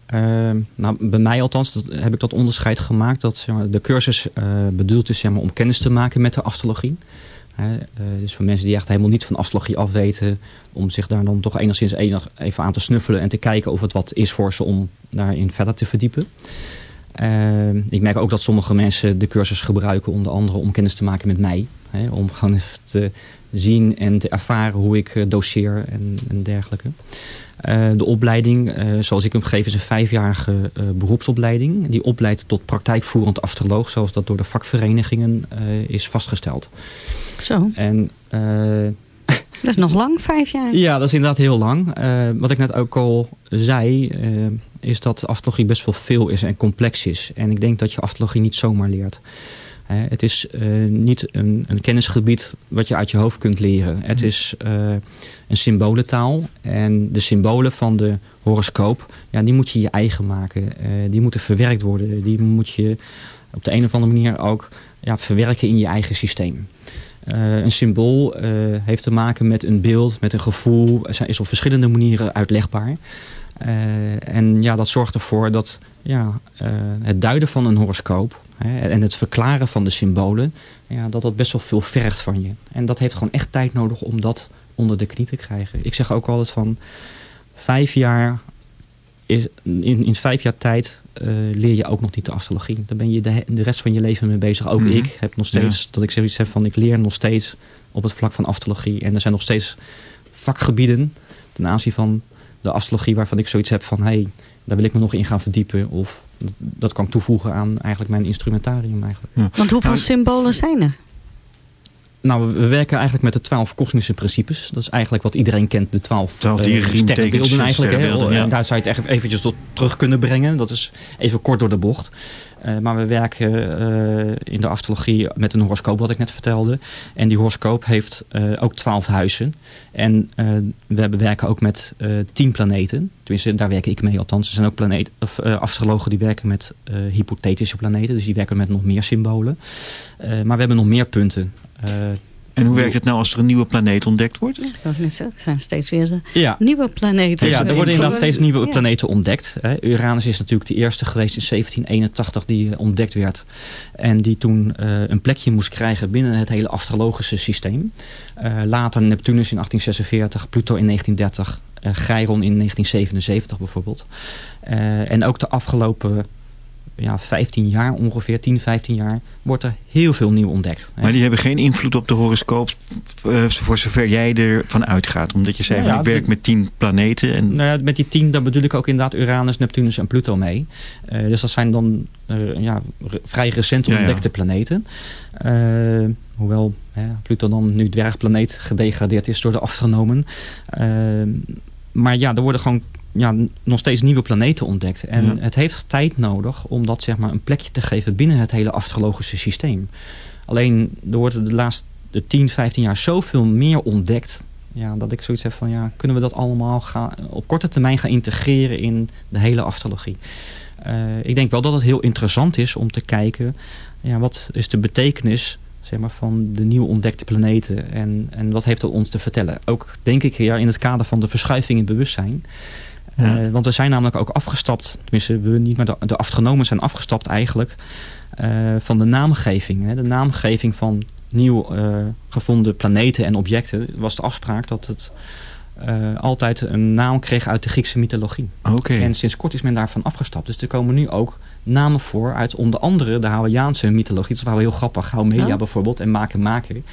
Ehm, nou, bij mij althans heb ik dat onderscheid gemaakt. Dat zeg maar, de cursus eh, bedoeld is zeg maar, om kennis te maken met de astrologie. Eh, dus voor mensen die echt helemaal niet van astrologie afweten... om zich daar dan toch enigszins enig, even aan te snuffelen... en te kijken of het wat is voor ze om daarin verder te verdiepen. Ehm, ik merk ook dat sommige mensen de cursus gebruiken... onder andere om kennis te maken met mij. Hè, om gewoon even te zien en te ervaren hoe ik eh, doseer en, en dergelijke. Eh, de opleiding, eh, zoals ik hem geef, is een vijfjarige beroepsopleiding. Die opleidt tot praktijkvoerend astroloog, zoals dat door de vakverenigingen is vastgesteld. Zo, En [laughs] dat is nog lang, vijf jaar. ja, dat is inderdaad heel lang. Wat ik net ook al zei, is dat astrologie best wel veel is en complex is. En ik denk dat je astrologie niet zomaar leert. Het is eh, niet een, een kennisgebied wat je uit je hoofd kunt leren. Het is eh, een symbolentaal. En de symbolen van de horoscoop, ja, die moet je je eigen maken. Eh, die moeten verwerkt worden. Die moet je op de een of andere manier ook ja, verwerken in je eigen systeem. Een symbool heeft te maken met een beeld, met een gevoel. Het is op verschillende manieren uitlegbaar. Eh, en ja, dat zorgt ervoor dat ja, eh, het duiden van een horoscoop hè, en het verklaren van de symbolen, ja, dat dat best wel veel vergt van je. En dat heeft gewoon echt tijd nodig om dat onder de knie te krijgen. Ik zeg ook altijd van vijf jaar, is, in, in vijf jaar tijd eh, leer je ook nog niet de astrologie. Daar ben je de, de rest van je leven mee bezig. Ook Mhm. ik heb nog steeds, dat ik zoiets heb van ik leer nog steeds op het vlak van astrologie. En er zijn nog steeds vakgebieden ten aanzien van de astrologie waarvan ik zoiets heb van hé, hey, daar wil ik me nog in gaan verdiepen. Of dat, dat kan ik toevoegen aan eigenlijk mijn instrumentarium eigenlijk. Want hoeveel Nou, symbolen zijn er? Nou, we werken eigenlijk met de twaalf kosmische principes. Dat is eigenlijk wat iedereen kent, de twaalf 12 eh, sterrenbeelden tekens, eigenlijk. hè. sterrenbeelden, ja. En daar zou je het echt eventjes tot terug kunnen brengen. Dat is even kort door de bocht. Eh, maar we werken eh, in de astrologie met een horoscoop, wat ik net vertelde. En die horoscoop heeft eh, ook twaalf huizen. En we werken ook met tien planeten. Tenminste, daar werk ik mee althans. Er zijn ook planeet, of, astrologen die werken met hypothetische planeten. Dus die werken met nog meer symbolen. Maar we hebben nog meer punten. En hoe werkt het nou als er een nieuwe planeet ontdekt wordt? Er zijn steeds weer eh, ja, nieuwe planeten. ja, er worden inderdaad steeds nieuwe Ja. planeten ontdekt. Hè. Uranus is natuurlijk de eerste geweest in 1781 die eh, ontdekt werd. En die toen eh, een plekje moest krijgen binnen het hele astrologische systeem. Eh, later Neptunus in 1846, Pluto in 1930, eh Chiron in 1977 bijvoorbeeld. Eh, en ook de afgelopen ja, 15 jaar ongeveer, 10, 15 jaar, wordt er heel veel nieuw ontdekt. Maar die hebben geen invloed op de horoscoop eh, voor zover jij ervan uitgaat. Omdat je zei, Nou ja, ik werk die- met tien planeten. En, Nou ja, met die tien, daar bedoel ik ook inderdaad Uranus, Neptunus en Pluto mee. Eh, dus dat zijn dan eh, ja, vrij recent ontdekte planeten. Hoewel Pluto dan nu dwergplaneet gedegradeerd is door de astronomen. Maar ja, er worden gewoon ja, nog steeds nieuwe planeten ontdekt. En Ja. het heeft tijd nodig om dat zeg maar, een plekje te geven binnen het hele astrologische systeem. Alleen er wordt de laatste de 10, 15 jaar zoveel meer ontdekt. Ja, dat ik zoiets heb van, ja, kunnen we dat allemaal gaan, op korte termijn gaan integreren in de hele astrologie? Eh, ik denk wel dat het heel interessant is om te kijken, ja, wat is de betekenis zeg maar, van de nieuw ontdekte planeten en, en wat heeft dat ons te vertellen? Ook denk ik ja, in het kader van de verschuiving in bewustzijn. Ja. Eh, want we zijn namelijk ook afgestapt, tenminste we niet, maar de, de astronomen zijn afgestapt eigenlijk eh, van de naamgeving. Hè. De naamgeving van nieuw eh, gevonden planeten en objecten was de afspraak dat het altijd een naam kreeg uit de Griekse mythologie. Oké. En sinds kort is men daarvan afgestapt. Dus er komen nu ook namen voor uit onder andere de Hawaiiaanse mythologie. Dat is wel heel grappig. Haumelia Oh. bijvoorbeeld en Maken Maken.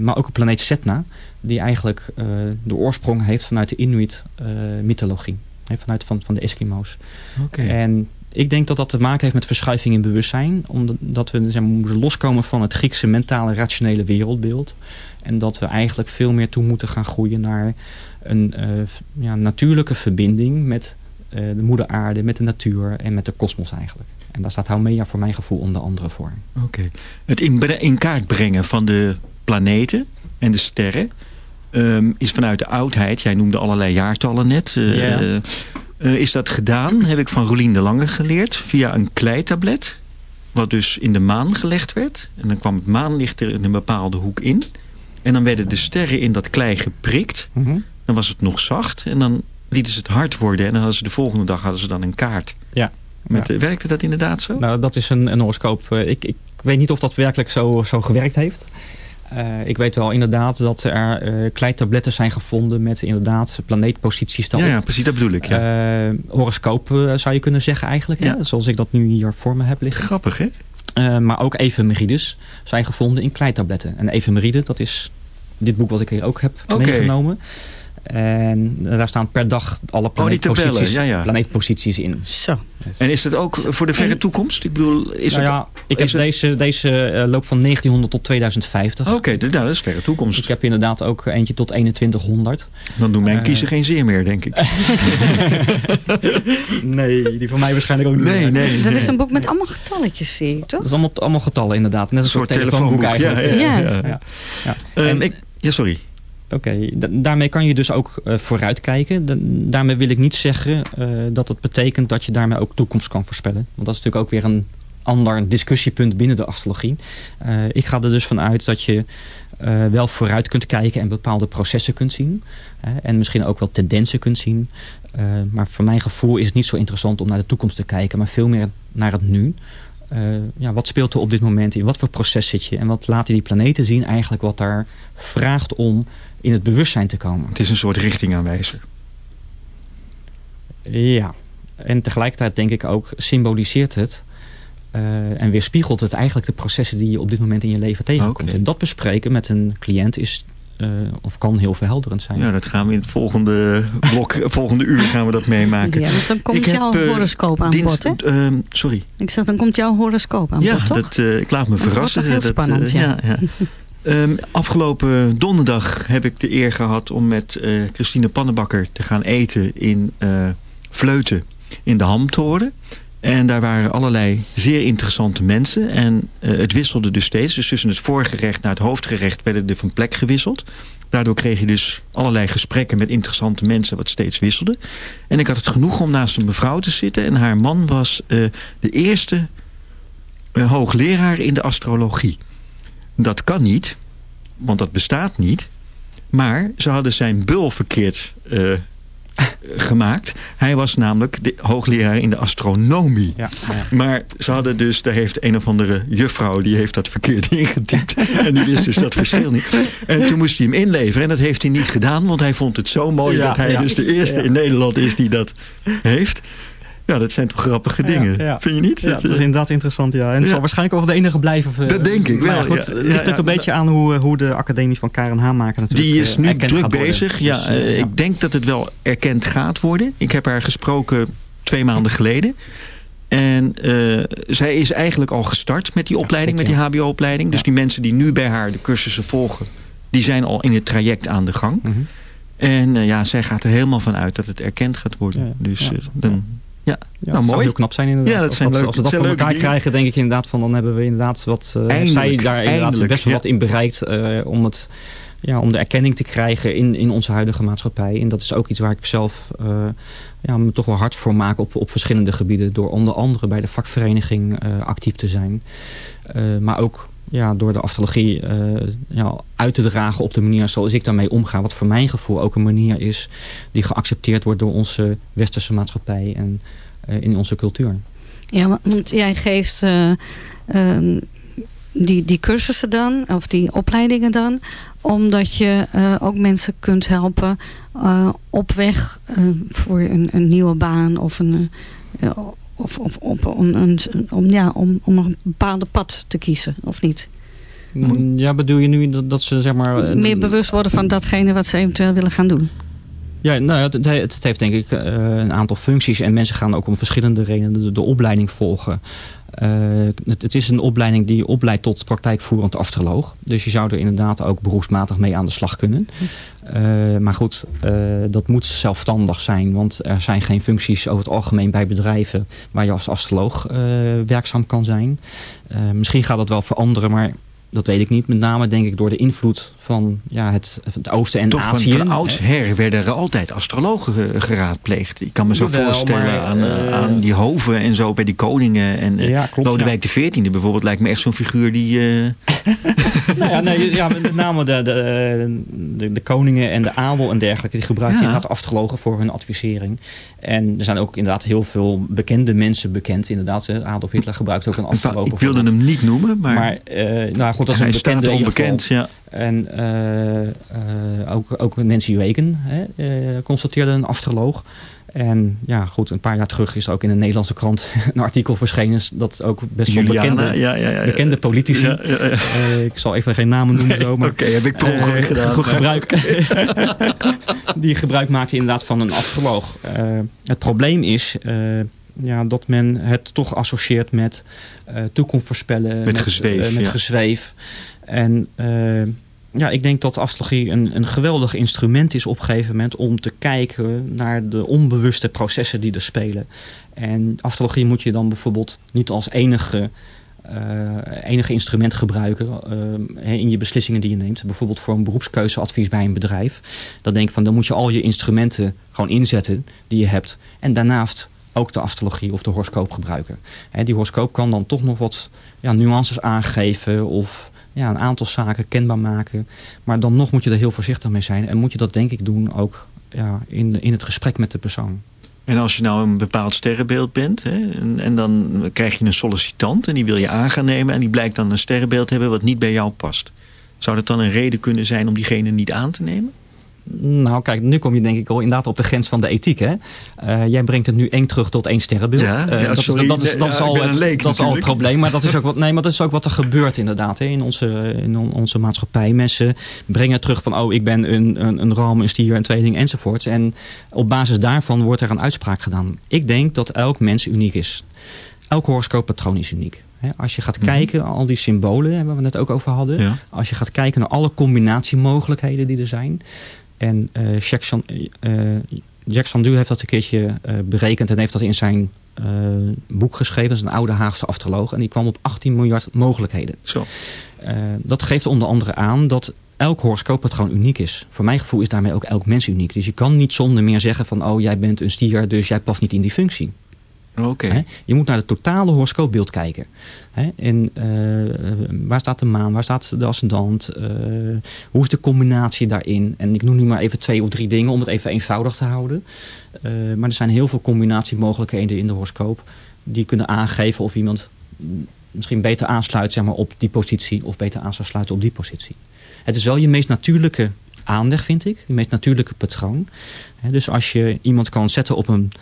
Maar ook een planeet Setna. Die eigenlijk eh, de oorsprong heeft vanuit de Inuit eh, vanuit van, van de Eskimo's. Oké. En ik denk dat dat te maken heeft met verschuiving in bewustzijn. Omdat we zeg maar, moeten loskomen van het Griekse mentale rationele wereldbeeld. En dat we eigenlijk veel meer toe moeten gaan groeien naar een eh, ja, natuurlijke verbinding met de moeder aarde, met de natuur en met de kosmos eigenlijk. En daar staat Haumea voor mijn gevoel onder andere voor. Oké. Het in, in kaart brengen van de planeten en de sterren ehm, is vanuit de oudheid, jij noemde allerlei jaartallen net, eh, eh, eh, is dat gedaan, heb ik van Rolien de Lange geleerd, via een kleitablet, wat dus in de maan gelegd werd. En dan kwam het maanlicht er in een bepaalde hoek in. En dan werden de sterren in dat klei geprikt. Dan was het nog zacht en dan lieten ze het hard worden. En dan hadden ze de volgende dag hadden ze dan een kaart. Ja. Met, Ja. werkte dat inderdaad zo? Nou, dat is een, een horoscoop. Ik, ik weet niet of dat werkelijk zo, zo gewerkt heeft. Eh, ik weet wel inderdaad dat er eh kleitabletten zijn gevonden met inderdaad planeetposities ja, ja, precies, dat bedoel ik. Ja. Horoscoop eh, zou je kunnen zeggen eigenlijk. Hè? Zoals ik dat nu hier voor me heb liggen. Grappig, hè? Maar ook efemerides zijn gevonden in kleitabletten. En efemeride, dat is dit boek wat ik hier ook heb meegenomen. En daar staan per dag alle Oh, die tabellen, planeetposities, ja, ja. planeetposities in. Zo. En is dat ook voor de verre toekomst? Ik bedoel, is nou het... ja, ik heb het- deze, deze eh, loop van 1900 tot 2050. Oké, nou, dat is verre toekomst. Ik heb inderdaad ook eentje tot 2100. Dan doen mijn Eh. kiezen geen zeer meer, denk ik. [laughs] nee, die van mij waarschijnlijk ook niet. Nee, nee. Dat nee. is een boek met allemaal getalletjes, zie ik, toch? Dat is allemaal, allemaal getallen inderdaad. Net Een een soort telefoonboek, eigenlijk. ja, ja. Ja. ja. Ja. Ehm, En- ik, ja, sorry. Oké, da- daarmee kan je dus ook eh, vooruitkijken. Da- daarmee wil ik niet zeggen eh, dat het betekent dat je daarmee ook toekomst kan voorspellen. Want dat is natuurlijk ook weer een ander discussiepunt binnen de astrologie. Eh, ik ga er dus vanuit dat je wel vooruit kunt kijken en bepaalde processen kunt zien. En misschien ook wel tendensen kunt zien. Maar voor mijn gevoel is het niet zo interessant om naar de toekomst te kijken, maar veel meer naar het nu. Eh, ja, wat speelt er op dit moment in? Wat voor proces zit je? En wat laten die planeten zien eigenlijk wat daar vraagt om in het bewustzijn te komen? Het is een soort richtingaanwijzer. Ja. En tegelijkertijd denk ik ook symboliseert het eh, en weerspiegelt het eigenlijk de processen die je op dit moment in je leven tegenkomt. En dat bespreken met een cliënt is eh, of kan heel verhelderend zijn. Ja, dat gaan we in het volgende blok, [laughs] volgende uur gaan we dat meemaken. Ja, want dan komt Ik jouw eh, horoscoop aan bod, hè? ehm, sorry. Ik zeg, dan komt jouw horoscoop aan ja, bod, toch? dat, eh, ik laat me Dat verrassen. heel dat, eh, spannend, ja. ja. [laughs] Ehm, afgelopen donderdag heb ik de eer gehad om met eh, Christine Pannenbakker te gaan eten in eh, Vleuten in de Hamtoren. En daar waren allerlei zeer interessante mensen. En eh, het wisselde dus steeds. Dus tussen het voorgerecht naar het hoofdgerecht werden er van plek gewisseld. Daardoor kreeg je dus allerlei gesprekken met interessante mensen wat steeds wisselde. En ik had het genoeg om naast een mevrouw te zitten. En haar man was eh, de eerste eh, hoogleraar in de astrologie. Dat kan niet, want dat bestaat niet. Maar ze hadden zijn bul verkeerd gemaakt. Hij was namelijk de hoogleraar in de astronomie. Ja, ja. Maar ze hadden dus, daar heeft een of andere juffrouw... die heeft dat verkeerd [laughs] ingetypt. en die wist dus dat verschil niet. En toen moest hij hem inleveren. En dat heeft hij niet gedaan, want hij vond het zo mooi... Ja, dat hij dus de eerste in Nederland is die dat heeft. Ja, dat zijn toch grappige dingen. ja. Vind je niet? Ja, dat is inderdaad interessant. Ja. En het Ja. zal waarschijnlijk ook wel de enige blijven. eh, Dat denk ik maar wel, Goed, ja. het Ja, ligt ja. ook een beetje aan hoe, hoe de academie van Karen Haamaker natuurlijk Die is eh, nu druk bezig. Ja, Dus, eh, eh, ja. Ik denk dat het wel erkend gaat worden. Ik heb haar gesproken twee maanden geleden. En eh, zij is eigenlijk al gestart met die opleiding, met die hbo-opleiding. Dus die mensen die nu bij haar de cursussen volgen... die zijn al in het traject aan de gang. Mhm. En eh, ja, zij gaat er helemaal van uit dat het erkend gaat worden. Ja, ja. Dus eh, dan Ja, Ja, nou dat zou mooi. heel knap zijn inderdaad. Ja, dat Als zijn leuke- als we dat dat voor elkaar dingen. krijgen, denk ik inderdaad van dan hebben we inderdaad wat uh, zij daar inderdaad best wel ja. wat in bereikt eh, om het ja, om de erkenning te krijgen in, in onze huidige maatschappij. En dat is ook iets waar ik zelf eh, ja, me toch wel hard voor maak op, op verschillende gebieden. Door onder andere bij de vakvereniging actief te zijn. Maar ook ja, door de astrologie eh, ja, uit te dragen op de manier zoals ik daarmee omga. Wat voor mijn gevoel ook een manier is die geaccepteerd wordt door onze westerse maatschappij en eh, in onze cultuur. Ja, want- jij geeft eh, ehm, die, die cursussen dan, of die opleidingen dan, omdat je ook mensen kunt helpen op weg voor een, een nieuwe baan of een... of, of, een, een, om, ja, om, om een bepaalde pad te kiezen, of niet? Mm, Ja, bedoel je nu dat, dat ze zeg maar... Meer bewust worden van datgene wat ze eventueel willen gaan doen. Ja, nou, ja, het, het- heeft denk ik eh, een aantal functies. En mensen gaan ook om verschillende redenen de, de opleiding volgen. Eh, het, het is een opleiding die opleidt tot praktijkvoerend astroloog. Dus je zou er inderdaad ook beroepsmatig mee aan de slag kunnen. Eh, maar goed, eh, dat moet zelfstandig zijn. Want er zijn geen functies over het algemeen bij bedrijven... waar je als astroloog werkzaam kan zijn. Misschien gaat dat wel veranderen, maar... Dat weet ik niet. Met name denk ik door de invloed van ja, het, het Oosten en Toch van, Azië. van oudsher werden er altijd astrologen ge- geraadpleegd. Ik kan me zo Jawel, voorstellen maar, aan, eh, eh, aan die hoven en zo bij die koningen. En eh, Ja, klopt, Lodewijk XIV bijvoorbeeld lijkt me echt zo'n figuur die... eh, [laughs] Nou ja, nee, ja, met name de, de, de, de koningen en de adel en dergelijke... die gebruiken Ja. inderdaad astrologen voor hun advisering. En er zijn ook inderdaad heel veel bekende mensen bekend. Inderdaad, Adolf Hitler gebruikt ook een astroloog. ik wilde hem niet noemen, maar, Maar, eh, nou goed, dat is hij een bekende onbekend. Ja. En ook, ook Nancy Reagan hè, eh, constateerde een astroloog. En ja, goed, een paar jaar terug is er ook in een Nederlandse krant [laughs] een artikel verschenen... dat ook best wel bekende, ja, ja, ja, ja. bekende politici... Eh, ik zal even geen namen noemen zo, maar... [laughs] Oké, heb ik per ongeluk Eh, gedaan. Goed gebruik. [laughs] die gebruik maakte inderdaad van een astroloog. Eh, het probleem is eh, ja, dat men het toch associeert met eh, toekomst voorspellen. Met gezweef, eh, met gezweef. En eh, ja, ik denk dat astrologie een, een geweldig instrument is op een gegeven moment... om te kijken naar de onbewuste processen die er spelen. En astrologie moet je dan bijvoorbeeld niet als enige eh, enige instrument gebruiken eh, in je beslissingen die je neemt. Bijvoorbeeld voor een beroepskeuzeadvies bij een bedrijf. Dan denk ik van dan moet je al je instrumenten gewoon inzetten die je hebt. En daarnaast ook de astrologie of de horoscoop gebruiken. Hè, die horoscoop kan dan toch nog wat ja, nuances aangeven of ja, een aantal zaken kenbaar maken. Maar dan nog moet je er heel voorzichtig mee zijn. En moet je dat denk ik doen ook ja, in, in het gesprek met de persoon. En als je nou een bepaald sterrenbeeld bent... Hè, en, en dan krijg je een sollicitant en die wil je aan gaan nemen... en die blijkt dan een sterrenbeeld te hebben wat niet bij jou past. Zou dat dan een reden kunnen zijn om diegene niet aan te nemen? Nou, kijk, nu kom je denk ik al inderdaad op de grens van de ethiek. Hè? Eh, jij brengt het nu eng terug tot één sterrenbeeld. Ja, Eh, ja, dat, is- sorry. dat, is, dat is Ja, ik al, het, leek dat is al het probleem. Maar dat is ook wat, nee, maar dat is ook wat er gebeurt inderdaad hè, in, onze, in on- onze maatschappij. Mensen brengen terug van, oh, ik ben een, een, een ram, een stier, een tweeling enzovoorts. En op basis daarvan wordt er een uitspraak gedaan. Ik denk dat elk mens uniek is. Elk horoscooppatroon is uniek. Als je gaat kijken, al die symbolen waar we het ook over hadden. Ja. Als je gaat kijken naar alle combinatiemogelijkheden die er zijn. En eh Jacques San- eh, Sandu heeft dat een keertje eh, berekend en heeft dat in zijn eh, boek geschreven. Dat is een oude Haagse astroloog. En die kwam op 18 miljard mogelijkheden. Zo. Eh, dat geeft onder andere aan dat elk horoscooppatroon uniek is. Voor mijn gevoel is daarmee ook elk mens uniek. Dus je kan niet zonder meer zeggen van... oh, jij bent een stier, dus jij past niet in die functie. Oké. Hè? Je moet naar het totale horoscoopbeeld kijken. En eh, waar staat de maan, waar staat de ascendant, eh, hoe is de combinatie daarin? En ik noem nu maar even twee of drie dingen om het even eenvoudig te houden. Eh, maar er zijn heel veel combinatiemogelijkheden in de horoscoop die kunnen aangeven of iemand misschien beter aansluit zeg maar, op die positie of beter aan zou sluiten op die positie. Het is wel je meest natuurlijke aanleg, vind ik. Je meest natuurlijke patroon. Dus als je iemand kan zetten op een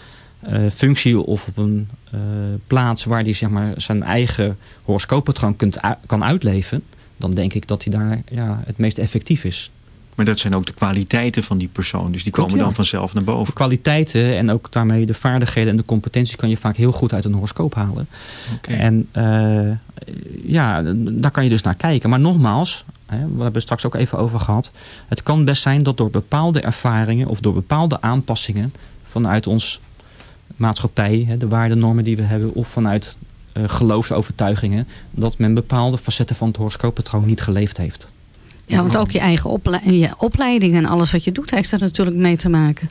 functie of op een eh, plaats waar hij zeg maar, zijn eigen horoscooppatroon kunt, kan uitleven, dan denk ik dat hij daar ja, het meest effectief is. Maar dat zijn ook de kwaliteiten van die persoon. Dus die Klopt, komen dan ja. vanzelf naar De boven. kwaliteiten en ook daarmee de vaardigheden en de competenties kan je vaak heel goed uit een horoscoop halen. Oké. En eh, ja, daar kan je dus naar kijken. Maar nogmaals, hè, we hebben het straks ook even over gehad. Het kan best zijn dat door bepaalde ervaringen of door bepaalde aanpassingen vanuit ons maatschappij, hè, de waardennormen die we hebben, of vanuit eh, geloofsovertuigingen, dat men bepaalde facetten van het horoscooppatroon niet geleefd heeft. Ja, want ook je eigen ople- je opleiding en alles wat je doet heeft er natuurlijk mee te maken.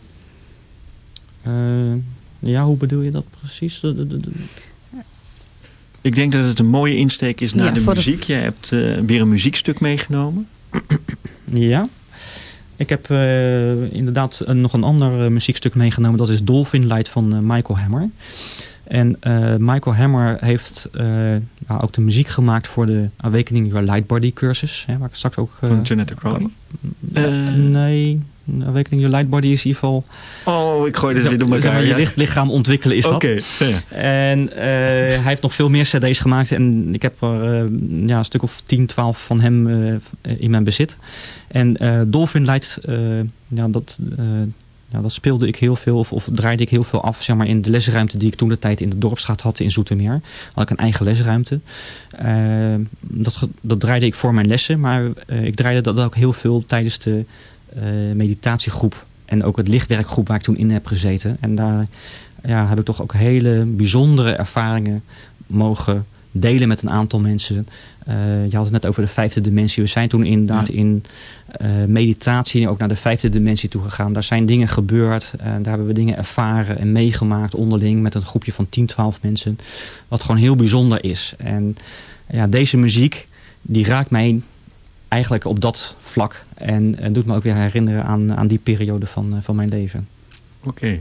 Eh, ja, hoe bedoel je dat precies? De- de- de- de- Ik denk dat het een mooie insteek is naar Ja, de muziek. Jij hebt eh, weer een muziekstuk meegenomen. Ja. Ik heb eh, inderdaad nog een ander eh, muziekstuk meegenomen. Dat is Dolphin Light van eh, Michael Hammer. En Michael Hammer heeft ook de muziek gemaakt voor de Awakening Your Light Body cursus. Hè, waar ik straks ook... eh, Van Janetta Crowley. nee, Awakening Your Light Body is in ieder geval... Oh, ik gooi dit weer door elkaar. je licht- lichaam ontwikkelen is dat. Oké, ja. En eh, hij heeft nog veel meer cd's gemaakt. En ik heb er eh, ja, een stuk of 10, 12 van hem eh, in mijn bezit. En Dolphin Light, ja, dat, ja, dat speelde ik heel veel, of, of draaide ik heel veel af zeg maar, in de lesruimte die ik toen de tijd in de Dorpsstraat had in Zoetermeer. Had ik een eigen lesruimte. Dat, dat draaide ik voor mijn lessen, maar ik draaide dat ook heel veel tijdens de meditatiegroep. En ook het lichtwerkgroep waar ik toen in heb gezeten. En daar ja, heb ik toch ook hele bijzondere ervaringen mogen delen met een aantal mensen. Eh, je had het net over de vijfde dimensie. We zijn toen inderdaad Ja. in eh, meditatie ook naar de vijfde dimensie toe gegaan. Daar zijn dingen gebeurd. daar hebben we dingen ervaren en meegemaakt onderling met een groepje van 10, 12 mensen. Wat gewoon heel bijzonder is. En ja, deze muziek die raakt mij eigenlijk op dat vlak. En, en doet me ook weer herinneren aan, aan die periode van, eh, van mijn leven. Oké.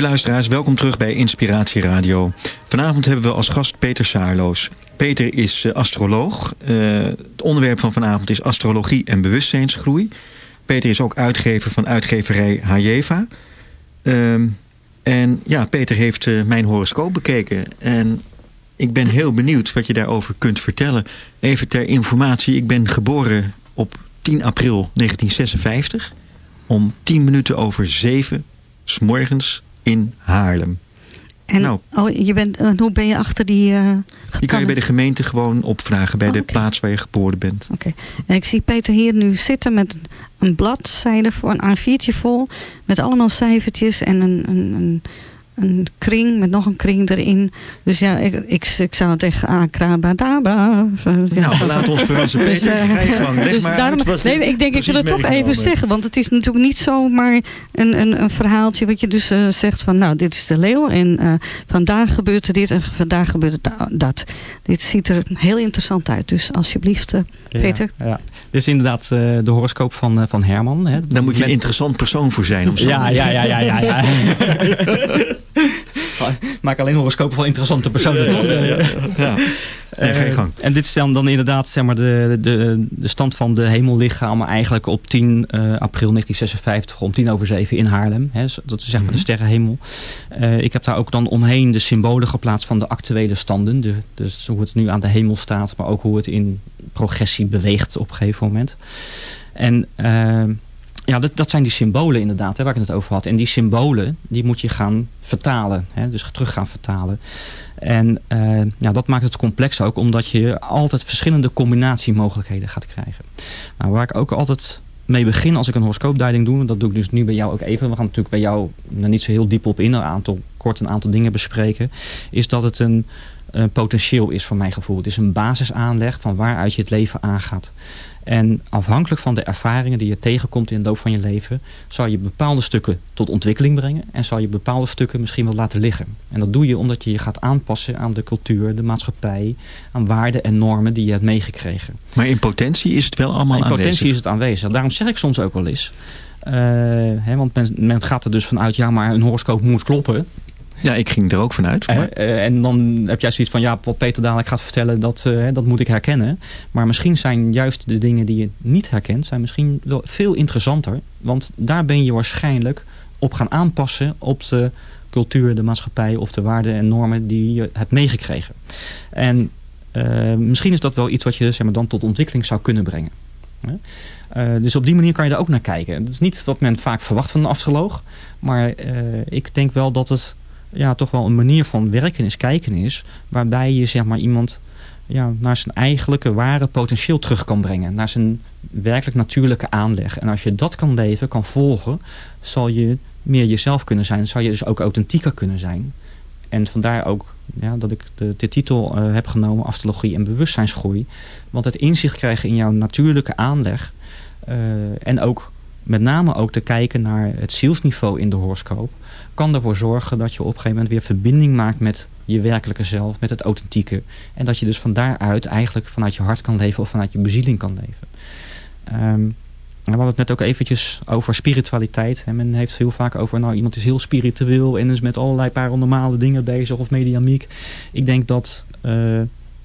Luisteraars, welkom terug bij Inspiratie Radio. Vanavond hebben we als gast Peter Saarloos. Peter is eh, astroloog. Eh, het onderwerp van vanavond is astrologie en bewustzijnsgroei. Peter is ook uitgever van uitgeverij Hajeva. Ehm, en ja, Peter heeft eh, mijn horoscoop bekeken. En ik ben heel benieuwd wat je daarover kunt vertellen. Even ter informatie, ik ben geboren op 10 april 1956... om 10 minuten over 7 s morgens in Haarlem. En Nou. oh, je bent, eh, hoe ben je achter die eh Die kan je bij de gemeente gewoon opvragen. Bij Oh, de plaats waar je geboren bent. Oké. En ik zie Peter hier nu zitten met een bladzijde voor een A4'tje vol. Met allemaal cijfertjes en een, een, een, een kring met nog een kring erin. Dus ja, ik, ik, ik zou het echt akrabadabra. Ja, Nou, laat ons verrassen. Dus, Peter, eh, ga je gang. Leg dus maar daarom, uit nee, ik denk, ik wil het toch even zeggen. Want het is natuurlijk niet zomaar een, een, een verhaaltje wat je dus eh, zegt van... nou, dit is de leeuw en eh, vandaag gebeurt er dit en vandaag gebeurt er da- dat. Dit ziet er heel interessant uit. Dus alsjeblieft, eh, Peter. Ja, ja. Dit is inderdaad eh, de horoscoop van, eh, van Herman. Hè. Daar moet je een interessant persoon voor zijn. Om zo Ja, [laughs] ja, ja, ja, ja. ja. [laughs] [laughs] Maak alleen horoscopen van interessante personen, toch? Ja. Nee, je Eh, gang. en dit is dan, dan inderdaad zeg maar, de, de, de stand van de hemellichamen eigenlijk op 10 eh, april 1956 om 10 over 7 in Haarlem. Hè, zo- dat is zeg maar Mhm. de sterrenhemel. Eh, ik heb daar ook dan omheen de symbolen geplaatst van de actuele standen. De, dus hoe het nu aan de hemel staat, maar ook hoe het in progressie beweegt op een gegeven moment. En eh, ja, dat, dat zijn die symbolen inderdaad, hè, waar ik het over had. En die symbolen, die moet je gaan vertalen. Hè, dus terug gaan vertalen. En eh, ja, dat maakt het complex ook, omdat je altijd verschillende combinatiemogelijkheden gaat krijgen. Nou, waar ik ook altijd mee begin als ik een horoscoopduiding doe, dat doe ik dus nu bij jou ook even. We gaan natuurlijk bij jou er niet zo heel diep op in, een aantal, kort een aantal dingen bespreken. Is dat het een, een potentieel is voor mijn gevoel. Het is een basisaanleg van waaruit je het leven aangaat. En afhankelijk van de ervaringen die je tegenkomt in de loop van je leven, zal je bepaalde stukken tot ontwikkeling brengen en zal je bepaalde stukken misschien wel laten liggen. En dat doe je omdat je je gaat aanpassen aan de cultuur, de maatschappij, aan waarden en normen die je hebt meegekregen. Maar in potentie is het wel allemaal in potentie aanwezig. is het aanwezig. Daarom zeg ik soms ook wel eens. eh, hè, want men, men gaat er dus vanuit, ja, maar een horoscoop moet kloppen. Ja, ik ging er ook vanuit. Hè? Maar, Eh, en dan heb jij zoiets van, ja, wat Peter dadelijk gaat vertellen, dat, eh, dat moet ik herkennen. Maar misschien zijn juist de dingen die je niet herkent, zijn misschien wel veel interessanter. Want daar ben je waarschijnlijk op gaan aanpassen op de cultuur, de maatschappij of de waarden en normen die je hebt meegekregen. En eh, misschien is dat wel iets wat je zeg maar, dan tot ontwikkeling zou kunnen brengen. Eh, dus op die manier kan je er ook naar kijken. Dat is niet wat men vaak verwacht van een astroloog. Maar eh, ik denk wel dat het ja, toch wel een manier van werken is, kijken is. Waarbij je zeg maar, iemand ja, naar zijn eigenlijke ware potentieel terug kan brengen. Naar zijn werkelijk natuurlijke aanleg. En als je dat kan leven, kan volgen, zal je meer jezelf kunnen zijn. Zal je dus ook authentieker kunnen zijn. En vandaar ook ja, dat ik de, de titel eh, heb genomen, Astrologie en Bewustzijnsgroei. Want het inzicht krijgen in jouw natuurlijke aanleg. eh, en ook met name ook te kijken naar het zielsniveau in de horoscoop. Kan ervoor zorgen dat je op een gegeven moment weer verbinding maakt met je werkelijke zelf, met het authentieke. En dat je dus van daaruit eigenlijk vanuit je hart kan leven of vanuit je bezieling kan leven. Ehm, we hadden het net ook eventjes over spiritualiteit. En men heeft heel vaak over, nou iemand is heel spiritueel en is met allerlei paranormale dingen bezig of mediamiek. Ik denk dat, eh,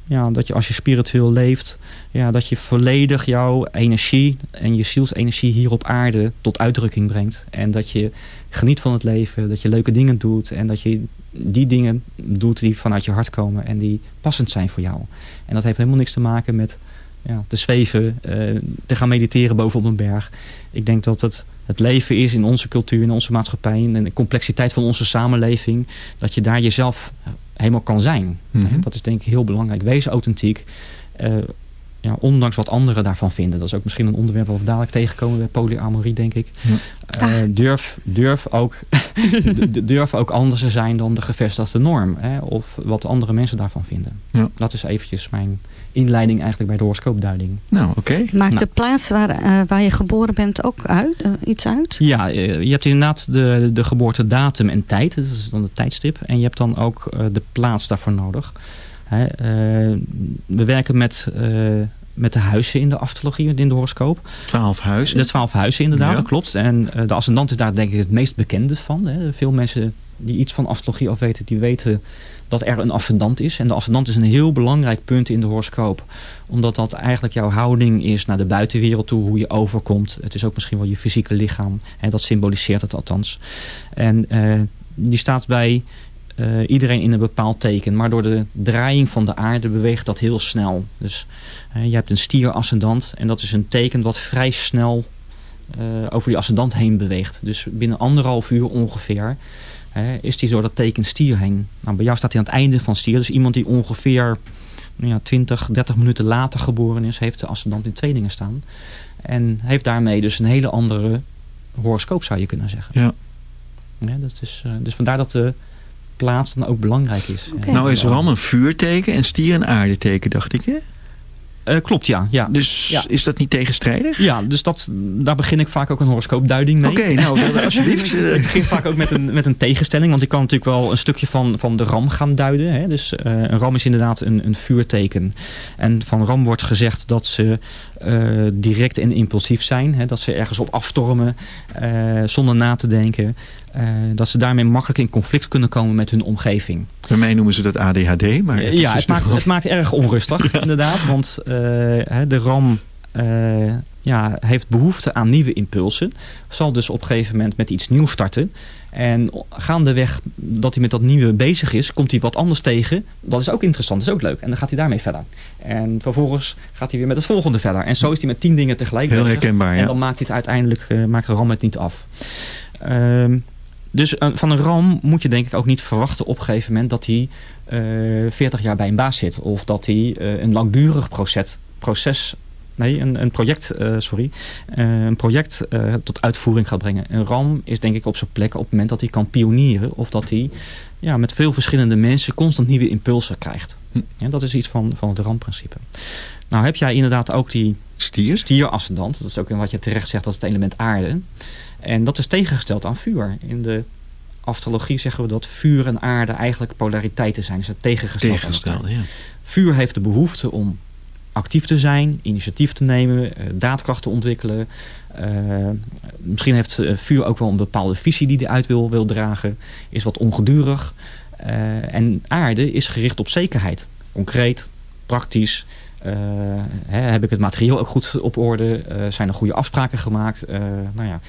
ja, dat je als je spiritueel leeft, ja, dat je volledig jouw energie en je zielsenergie hier op aarde tot uitdrukking brengt. En dat je geniet van het leven, dat je leuke dingen doet en dat je die dingen doet die vanuit je hart komen en die passend zijn voor jou. En dat heeft helemaal niks te maken met ja, te zweven, eh, te gaan mediteren bovenop een berg. Ik denk dat het het leven is in onze cultuur, in onze maatschappij en de complexiteit van onze samenleving, dat je daar jezelf helemaal kan zijn. Mhm. Dat is denk ik heel belangrijk. Wees authentiek. Eh, ja, ondanks wat anderen daarvan vinden. Dat is ook misschien een onderwerp wat we dadelijk tegenkomen bij polyamorie, denk ik. Ja. Eh, durf, durf, ook, [laughs] durf ook anders te zijn dan de gevestigde norm. Hè? Of wat andere mensen daarvan vinden. Ja. Dat is eventjes mijn inleiding eigenlijk bij de horoscoopduiding. Nou, oké. Maakt Nou. de plaats waar, eh, waar je geboren bent ook uit, eh, iets uit? Ja, eh, je hebt inderdaad de, de geboortedatum en tijd. Dat is dan de tijdstip. En je hebt dan ook eh, de plaats daarvoor nodig. Hè, eh, we werken met, eh, met de huizen in de astrologie, in de horoscoop. Twaalf huizen. De twaalf huizen inderdaad, Ja. dat klopt. En eh, de ascendant is daar denk ik het meest bekende van. Hè. Veel mensen die iets van astrologie af weten, die weten dat er een ascendant is. En de ascendant is een heel belangrijk punt in de horoscoop. Omdat dat eigenlijk jouw houding is naar de buitenwereld toe, hoe je overkomt. Het is ook misschien wel je fysieke lichaam. Hè, dat symboliseert het althans. En eh, die staat bij eh, iedereen in een bepaald teken. Maar door de draaiing van de aarde beweegt dat heel snel. Dus eh, je hebt een stierascendant en dat is een teken wat vrij snel eh, over die ascendant heen beweegt. Dus binnen anderhalf uur ongeveer hè, is die door dat teken stier heen. Nou, bij jou staat hij aan het einde van stier. Dus iemand die ongeveer nou ja, 20, 30 minuten later geboren is, heeft de ascendant in tweelingen staan. En heeft daarmee dus een hele andere horoscoop zou je kunnen zeggen. Ja. Ja, dat is, eh, dus vandaar dat de plaats dan ook belangrijk is. Nou is Ram een vuurteken en stier een aardeteken, dacht ik. Hè? Eh, klopt, ja. ja. Dus Ja. is dat niet tegenstrijdig? Ja, dus dat, daar begin ik vaak ook een horoscoopduiding mee. Oké, nou, dan [laughs] alsjeblieft. ik begin vaak ook met een, met een tegenstelling. Want ik kan natuurlijk wel een stukje van, van de ram gaan duiden. Hè. Dus eh, een ram is inderdaad een, een vuurteken. En van ram wordt gezegd dat ze eh, direct en impulsief zijn. Hè. Dat ze ergens op afstormen zonder na te denken. Eh, dat ze daarmee makkelijk in conflict kunnen komen met hun omgeving. Bij mij noemen ze dat ADHD, maar het is ja, dus het maakt, nog- het maakt erg onrustig [laughs] inderdaad. Want eh, de RAM eh, ja, heeft behoefte aan nieuwe impulsen. Zal dus op een gegeven moment met iets nieuws starten. En gaandeweg dat hij met dat nieuwe bezig is, komt hij wat anders tegen. Dat is ook interessant, dat is ook leuk. En dan gaat hij daarmee verder. En vervolgens gaat hij weer met het volgende verder. En zo is hij met tien dingen tegelijk Heel bezig. herkenbaar, ja. En dan maakt hij het uiteindelijk, eh, maakt de RAM het niet af. Ehm, dus eh, van een RAM moet je denk ik ook niet verwachten op een gegeven moment dat hij eh 40 jaar bij een baas zit. Of dat hij eh, een langdurig proces, proces nee, een, een project, eh, sorry, eh, een project eh, tot uitvoering gaat brengen. Een RAM is denk ik op zijn plek op het moment dat hij kan pionieren. Of dat hij ja, met veel verschillende mensen constant nieuwe impulsen krijgt. Hm. Ja, dat is iets van, van het RAM-principe. Nou heb jij inderdaad ook die Stier? stierascendant. Dat is ook wat je terecht zegt, dat is het element aarde. En dat is tegengesteld aan vuur. In de astrologie zeggen we dat vuur en aarde eigenlijk polariteiten zijn. Ze zijn tegengesteld. Tegengestelde, ja. Vuur heeft de behoefte om actief te zijn, initiatief te nemen, eh, daadkracht te ontwikkelen. Eh, misschien heeft eh, vuur ook wel een bepaalde visie die hij uit wil, wil dragen. Is wat ongedurig. En aarde is gericht op zekerheid. Concreet, praktisch. Eh, hè, heb ik het materieel ook goed op orde? Eh, zijn er goede afspraken gemaakt? Eh, nou ja,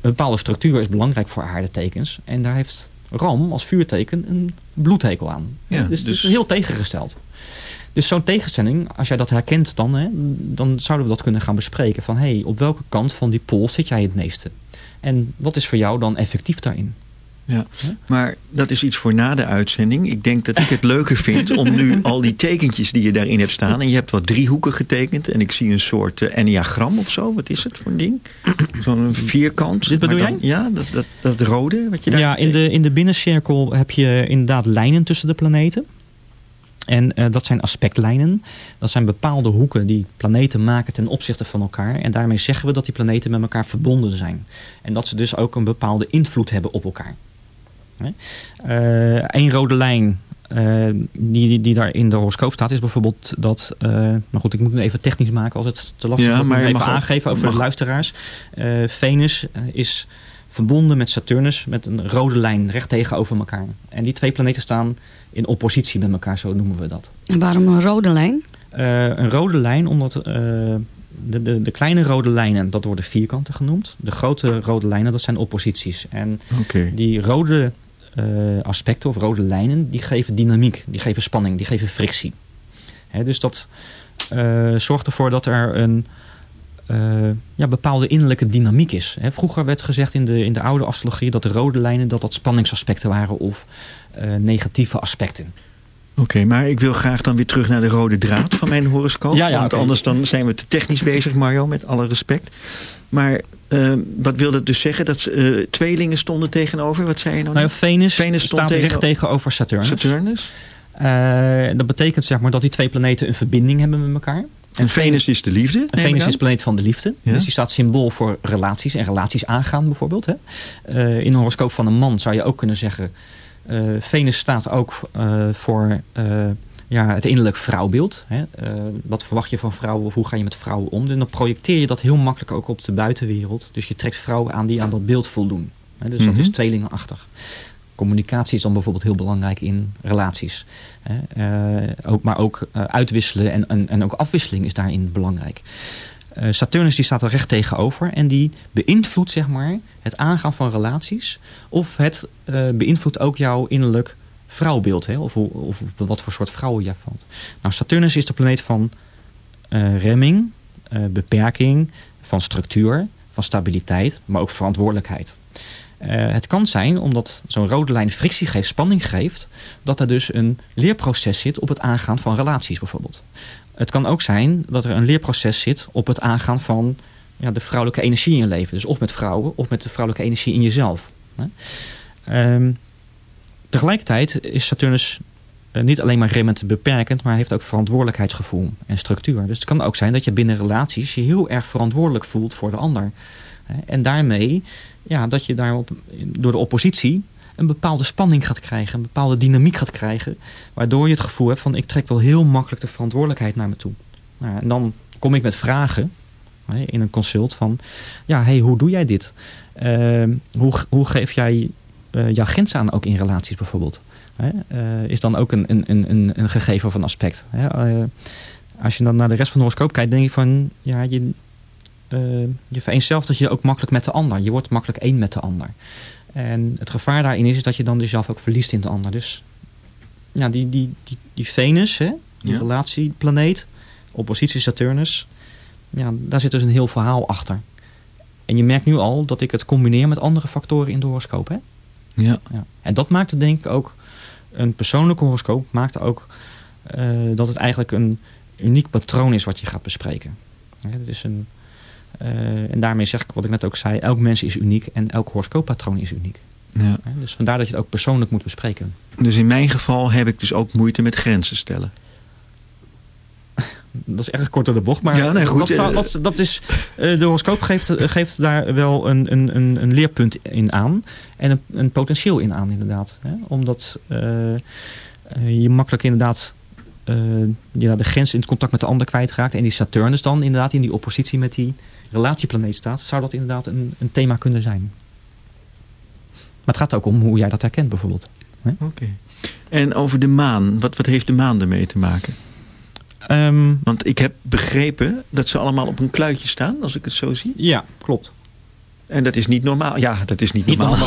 een bepaalde structuur is belangrijk voor aardetekens. En daar heeft Ram als vuurteken een bloedhekel aan. Ja, dus het dus- is heel tegengesteld. Dus zo'n tegenstelling, als jij dat herkent dan, hè, dan zouden we dat kunnen gaan bespreken. Van hé, hey, op welke kant van die pool zit jij het meeste? En wat is voor jou dan effectief daarin? Ja, maar dat is iets voor na de uitzending. Ik denk dat ik het leuker vind om nu al die tekentjes die je daarin hebt staan. En je hebt wat driehoeken getekend. En ik zie een soort eh, enneagram of zo. Wat is het voor een ding? Zo'n vierkant. Dit bedoel dan- jij? Ja, dat, dat, dat rode wat je daar Ja, in de, in de binnencirkel heb je inderdaad lijnen tussen de planeten. En eh, dat zijn aspectlijnen. Dat zijn bepaalde hoeken die planeten maken ten opzichte van elkaar. En daarmee zeggen we dat die planeten met elkaar verbonden zijn. En dat ze dus ook een bepaalde invloed hebben op elkaar. Eén rode lijn eh, die, die, daar in de horoscoop staat is bijvoorbeeld dat... eh maar goed, ik moet het even technisch maken als het te lastig Ja, wordt. maar even aangeven over mag- de luisteraars. Eh, Venus eh, is verbonden met Saturnus met een rode lijn recht tegenover elkaar. En die twee planeten staan in oppositie met elkaar, zo noemen we dat. En waarom een rode lijn? Eh, een rode lijn, omdat eh, de, de, de kleine rode lijnen, dat worden vierkanten genoemd. De grote rode lijnen, dat zijn opposities. En die rode eh, aspecten of rode lijnen, die geven dynamiek, die geven spanning, die geven frictie. Dus dat eh, zorgt ervoor dat er een eh, ja, bepaalde innerlijke dynamiek is. Hè, vroeger werd gezegd in de, in de oude astrologie dat de rode lijnen dat dat spanningsaspecten waren of eh, negatieve aspecten. Oké, maar ik wil graag dan weer terug naar de rode draad van mijn horoscoop. Ja, ja, want anders dan zijn we te technisch bezig, Mario, met alle respect. Maar eh, wat wil dat dus zeggen? Dat eh, tweelingen stonden tegenover? Wat zei je nou? Nou, ja? Venus, Venus stond staat recht tegenover Saturnus. Saturnus? Eh, dat betekent zeg maar dat die twee planeten een verbinding hebben met elkaar. En Venus is de liefde? En Venus is de planeet van de liefde. Ja. Dus die staat symbool voor relaties en relaties aangaan bijvoorbeeld. Hè. Eh, in een horoscoop van een man zou je ook kunnen zeggen... eh, Venus staat ook eh, voor eh, ja, het innerlijk vrouwbeeld. Hè. Wat verwacht je van vrouwen of hoe ga je met vrouwen om? En dan projecteer je dat heel makkelijk ook op de buitenwereld. Dus je trekt vrouwen aan die aan dat beeld voldoen. Hè. Dus dat Mhm. is tweelingenachtig. Communicatie is dan bijvoorbeeld heel belangrijk in relaties. Hè. Ook, maar ook uitwisselen en, en, en ook afwisseling is daarin belangrijk. Eh, Saturnus die staat er recht tegenover en die beïnvloedt zeg maar, het aangaan van relaties. Of het eh, beïnvloedt ook jouw innerlijk vrouwbeeld. Hè? Of, hoe- of wat voor soort vrouwen jij valt. Nou, Saturnus is de planeet van eh, remming, beperking, van structuur, van stabiliteit, maar ook verantwoordelijkheid. Het kan zijn, omdat zo'n rode lijn frictie geeft, spanning geeft, dat er dus een leerproces zit op het aangaan van relaties bijvoorbeeld. Het kan ook zijn dat er een leerproces zit op het aangaan van ja, de vrouwelijke energie in je leven. Dus of met vrouwen of met de vrouwelijke energie in jezelf. Hè. Ehm, tegelijkertijd is Saturnus eh, niet alleen maar remmend beperkend, maar heeft ook verantwoordelijkheidsgevoel en structuur. Dus het kan ook zijn dat je binnen relaties je heel erg verantwoordelijk voelt voor de ander. En daarmee, ja, dat je daar op, door de oppositie een bepaalde spanning gaat krijgen, een bepaalde dynamiek gaat krijgen, waardoor je het gevoel hebt van ik trek wel heel makkelijk de verantwoordelijkheid naar me toe. Nou, en dan kom ik met vragen hè, in een consult van, ja, hey, hoe doe jij dit? Ehm, hoe, hoe geef jij eh, jouw grens aan ook in relaties bijvoorbeeld? Hè? Eh, is dan ook een, een, een, een gegeven of een aspect. Hè? Eh, als je dan naar de rest van de horoscoop kijkt, denk je van, ja, je, eh je vereenzelvigt je ook makkelijk met de ander. Je wordt makkelijk één met de ander. En het gevaar daarin is, is dat je dan jezelf ook verliest in de ander. Dus ja, die, die, die, die Venus, hè, die Ja. relatieplaneet, oppositie Saturnus, ja, daar zit dus een heel verhaal achter. En je merkt nu al dat ik het combineer met andere factoren in de horoscoop. Hè? Ja. Ja. En dat maakt het denk ik ook, een persoonlijke horoscoop maakt ook eh, dat het eigenlijk een uniek patroon is wat je gaat bespreken. Hè, Het is een, en daarmee zeg ik wat ik net ook zei, elk mens is uniek en elk horoscooppatroon is uniek. ja. Dus vandaar dat je het ook persoonlijk moet bespreken. Dus in mijn geval heb ik dus ook moeite met grenzen stellen. [laughs] Dat is erg kort door de bocht, maar Ja, nee, goed, dat, zou- eh, dat, dat is, eh, de horoscoop geeft, eh, geeft daar wel een, een, een, leerpunt in aan. En een, een potentieel in aan, inderdaad. Omdat eh, eh, je makkelijk inderdaad eh, ja, de grens in het contact met de ander kwijtraakt. En die Saturnus dan inderdaad in die oppositie met die relatieplaneet staat. Zou dat inderdaad een, een thema kunnen zijn. Maar het gaat ook om hoe jij dat herkent bijvoorbeeld. Oké. En over de maan. Wat, wat heeft de maan ermee te maken? Ehm, Want ik heb begrepen dat ze allemaal op een kluitje staan, als ik het zo zie. ja, klopt. En dat is niet normaal. Ja, dat is niet Niet normaal.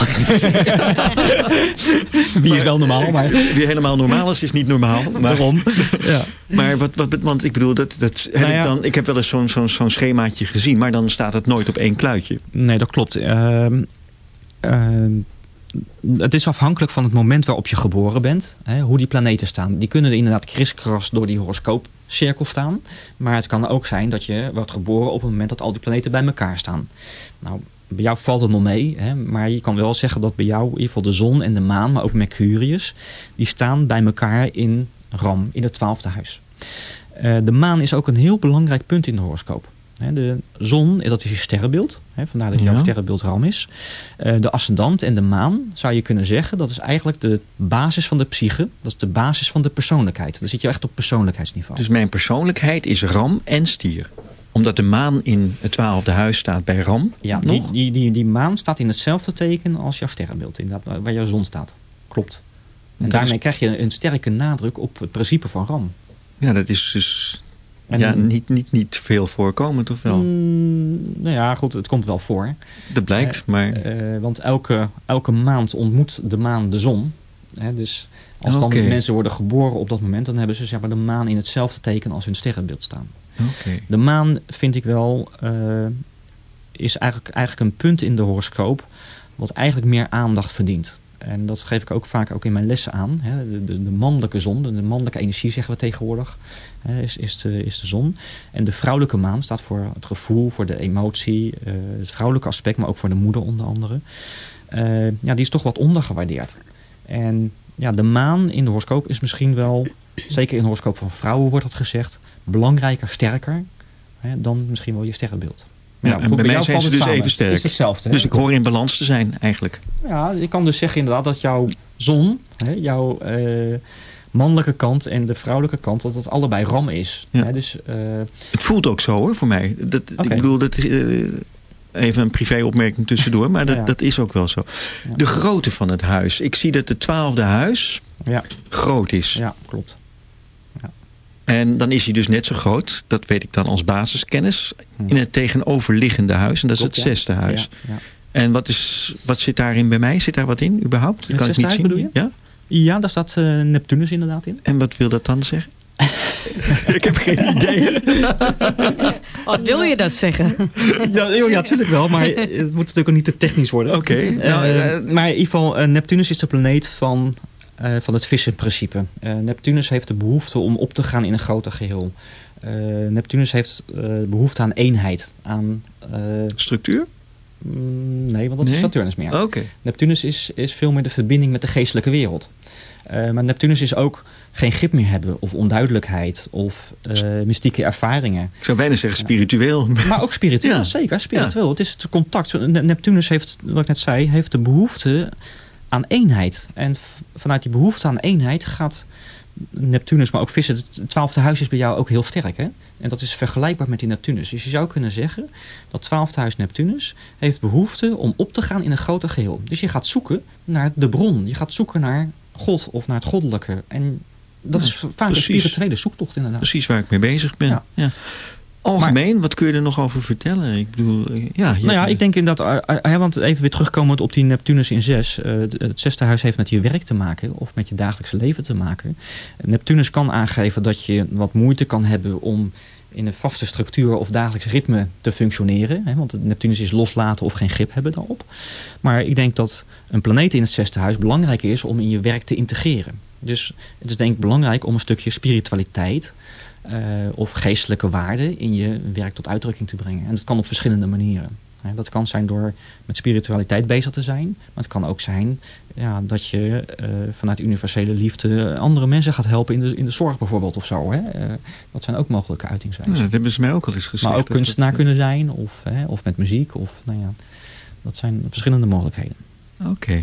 Die [laughs] is wel normaal, maar Wie helemaal normaal is, is niet normaal. Maar, waarom? Ja. maar wat, wat, want ik bedoel, dat, dat heb Nou ja. ik, dan, ik heb wel eens zo'n zo'n zo'n schemaatje gezien, maar dan staat het nooit op één kluitje. Nee, dat klopt. Ehm, ehm, het is afhankelijk van het moment waarop je geboren bent. Hè, hoe die planeten staan. Die kunnen inderdaad kriskras door die horoscoopcirkel staan. Maar het kan ook zijn dat je wordt geboren op het moment dat al die planeten bij elkaar staan. Nou, bij jou valt het nog mee. Hè, maar je kan wel zeggen dat bij jou in ieder geval de zon en de maan, maar ook Mercurius, die staan bij elkaar in Ram, in het twaalfde huis. Eh, de maan is ook een heel belangrijk punt in de horoscoop. Hè, De zon, dat is je sterrenbeeld. Hè, vandaar dat jouw Ja. sterrenbeeld Ram is. Eh, De ascendant en de maan, zou je kunnen zeggen, dat is eigenlijk de basis van de psyche. Dat is de basis van de persoonlijkheid. Dan zit je echt op persoonlijkheidsniveau. Dus mijn persoonlijkheid is ram en stier. Omdat de maan in het twaalfde huis staat bij ram. ja, die, nog. die, die, die maan staat in hetzelfde teken als jouw sterrenbeeld. Inderdaad, waar- waar jouw zon staat. Klopt. En Dat daarmee is- krijg je een sterke nadruk op het principe van Ram. Ja, dat is dus En- ja, niet, niet, niet veel voorkomend, of wel? Mm, nou ja, goed, het komt wel voor. Dat blijkt, Eh, maar... Eh, want elke, elke maand ontmoet de maan de zon. Hè, dus als dan mensen worden geboren op dat moment, dan hebben ze zeg maar, de maan in hetzelfde teken als hun sterrenbeeld staan. De maan vind ik wel, eh, is eigenlijk, eigenlijk een punt in de horoscoop wat eigenlijk meer aandacht verdient. En dat geef ik ook vaak ook in mijn lessen aan. Hè. De, de, mannelijke zon, de, de mannelijke energie zeggen we tegenwoordig, hè, is, is, de, is de zon. En de vrouwelijke maan staat voor het gevoel, voor de emotie, eh, het vrouwelijke aspect, maar ook voor de moeder onder andere. Eh, ja, die is toch wat ondergewaardeerd. En ja, de maan in de horoscoop is misschien wel, zeker in de horoscoop van vrouwen wordt dat gezegd, belangrijker, sterker hè, dan misschien wel je sterrenbeeld. Maar Ja, en goed, bij mij zijn ze het dus samen. even sterk. Het is hetzelfde. hè? Dus ik hoor in balans te zijn, eigenlijk. Ja, ik kan dus zeggen inderdaad dat jouw zon, hè, jouw eh, mannelijke kant en de vrouwelijke kant, dat dat allebei ram is. Ja. Hè, dus eh, Het voelt ook zo, hoor, voor mij. Dat. Ik bedoel, dat, eh, even een privéopmerking tussendoor, maar dat, Ja. dat is ook wel zo. Ja. De grootte van het huis. Ik zie dat het twaalfde huis ja, groot is. ja, klopt. En dan is hij dus net zo groot, dat weet ik dan als basiskennis, in het tegenoverliggende huis. En dat is Klopt, het ja. zesde huis. Ja, ja. En wat, is, wat zit daarin bij mij? Zit daar wat in überhaupt? Het kan ik niet huis zien. bedoel je? Ja? Ja, daar staat eh, Neptunus inderdaad in. En wat wil dat dan zeggen? [laughs] ik heb geen idee. [laughs] Wat wil je dat zeggen? [laughs] Ja, ja, ja, natuurlijk wel, maar het moet natuurlijk ook niet te technisch worden. Oké, Eh, nou, eh, maar in ieder geval, Neptunus is de planeet van, eh, van het vissenprincipe. Eh, Neptunus heeft de behoefte om op te gaan in een groter geheel. Eh, Neptunus heeft eh, behoefte aan eenheid. Aan, Structuur? mm, nee, want dat Nee? is Saturnus meer. Oké. Neptunus is, is veel meer de verbinding met de geestelijke wereld. Maar Neptunus is ook geen grip meer hebben of onduidelijkheid of mystieke ervaringen. Ik zou bijna zeggen spiritueel. Maar ook spiritueel, [laughs] Ja. zeker. Spiritueel. Het is het contact. Ne- Neptunus heeft, wat ik net zei, heeft de behoefte aan eenheid. En vanuit die behoefte aan eenheid gaat Neptunus, maar ook vissen. Het twaalfde huis is bij jou ook heel sterk. Hè? En dat is vergelijkbaar met die Neptunus. Dus je zou kunnen zeggen dat twaalfde huis Neptunus heeft behoefte om op te gaan in een groter geheel. Dus je gaat zoeken naar de bron. Je gaat zoeken naar God of naar het goddelijke. En dat Ja, is vaak precies. een spirituele zoektocht inderdaad. Precies waar ik mee bezig ben. Ja. Ja. Algemeen, wat kun je er nog over vertellen? Ik bedoel, eh, ja, Nou ja, ik denk inderdaad, eh, eh, want even weer terugkomend op die Neptunus in 6. het zesde huis heeft met je werk te maken of met je dagelijkse leven te maken. Neptunus kan aangeven dat je wat moeite kan hebben om in een vaste structuur of dagelijks ritme te functioneren. Want Neptunus is loslaten of geen grip hebben daarop. Maar ik denk dat een planeet in het zesde huis belangrijk is om in je werk te integreren. Dus het is denk ik belangrijk om een stukje spiritualiteit of geestelijke waarden in je werk tot uitdrukking te brengen. En dat kan op verschillende manieren. Dat kan zijn door met spiritualiteit bezig te zijn. Maar het kan ook zijn ja, dat je eh, vanuit universele liefde andere mensen gaat helpen in de, in de zorg bijvoorbeeld of zo. Hè. Eh, dat zijn ook mogelijke uitingswijzen. Dat hebben ze mij ook al eens gezegd. maar ook kunstenaar dat, eh, kunnen zijn of, hè, of met muziek. Of, nou ja, dat zijn verschillende mogelijkheden. Oké.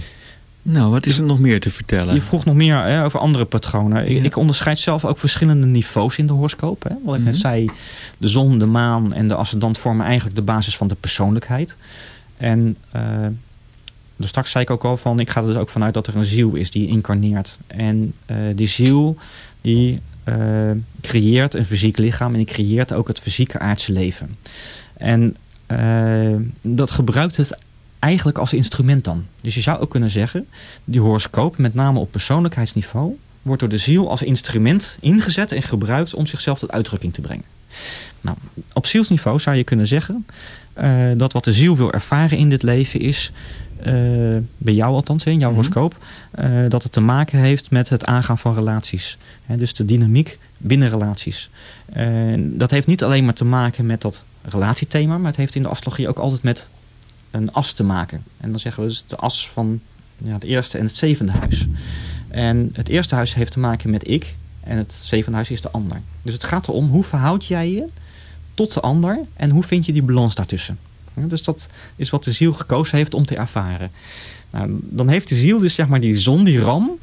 Nou, wat is er nog meer te vertellen? Je vroeg nog meer hè, over andere patronen. Ik, Ja. ik onderscheid zelf ook verschillende niveaus in de horoscoop. Hè. Wat ik net Mhm. zei, de zon, de maan en de ascendant vormen eigenlijk de basis van de persoonlijkheid. En eh dus straks zei ik ook al van, ik ga er dus ook vanuit dat er een ziel is die incarneert. En eh, die ziel die eh, creëert een fysiek lichaam en die creëert ook het fysieke aardse leven. En dat gebruikt het eigenlijk als instrument dan. Dus je zou ook kunnen zeggen, die horoscoop, met name op persoonlijkheidsniveau, wordt door de ziel als instrument ingezet en gebruikt om zichzelf tot uitdrukking te brengen. Nou, op zielsniveau zou je kunnen zeggen eh, dat wat de ziel wil ervaren in dit leven is, eh, bij jou althans, in jouw Mhm. horoscoop, eh, dat het te maken heeft met het aangaan van relaties. Dus de dynamiek binnen relaties. Dat heeft niet alleen maar te maken met dat relatiethema, maar het heeft in de astrologie ook altijd met een as te maken. En dan zeggen we dus de as van ja, het eerste en het zevende huis. En het eerste huis heeft te maken met ik en het zevende huis is de ander. Dus het gaat erom hoe verhoud jij je tot de ander en hoe vind je die balans daartussen. Dus dat is wat de ziel gekozen heeft om te ervaren. Nou, dan heeft de ziel dus zeg maar die zon, die ram,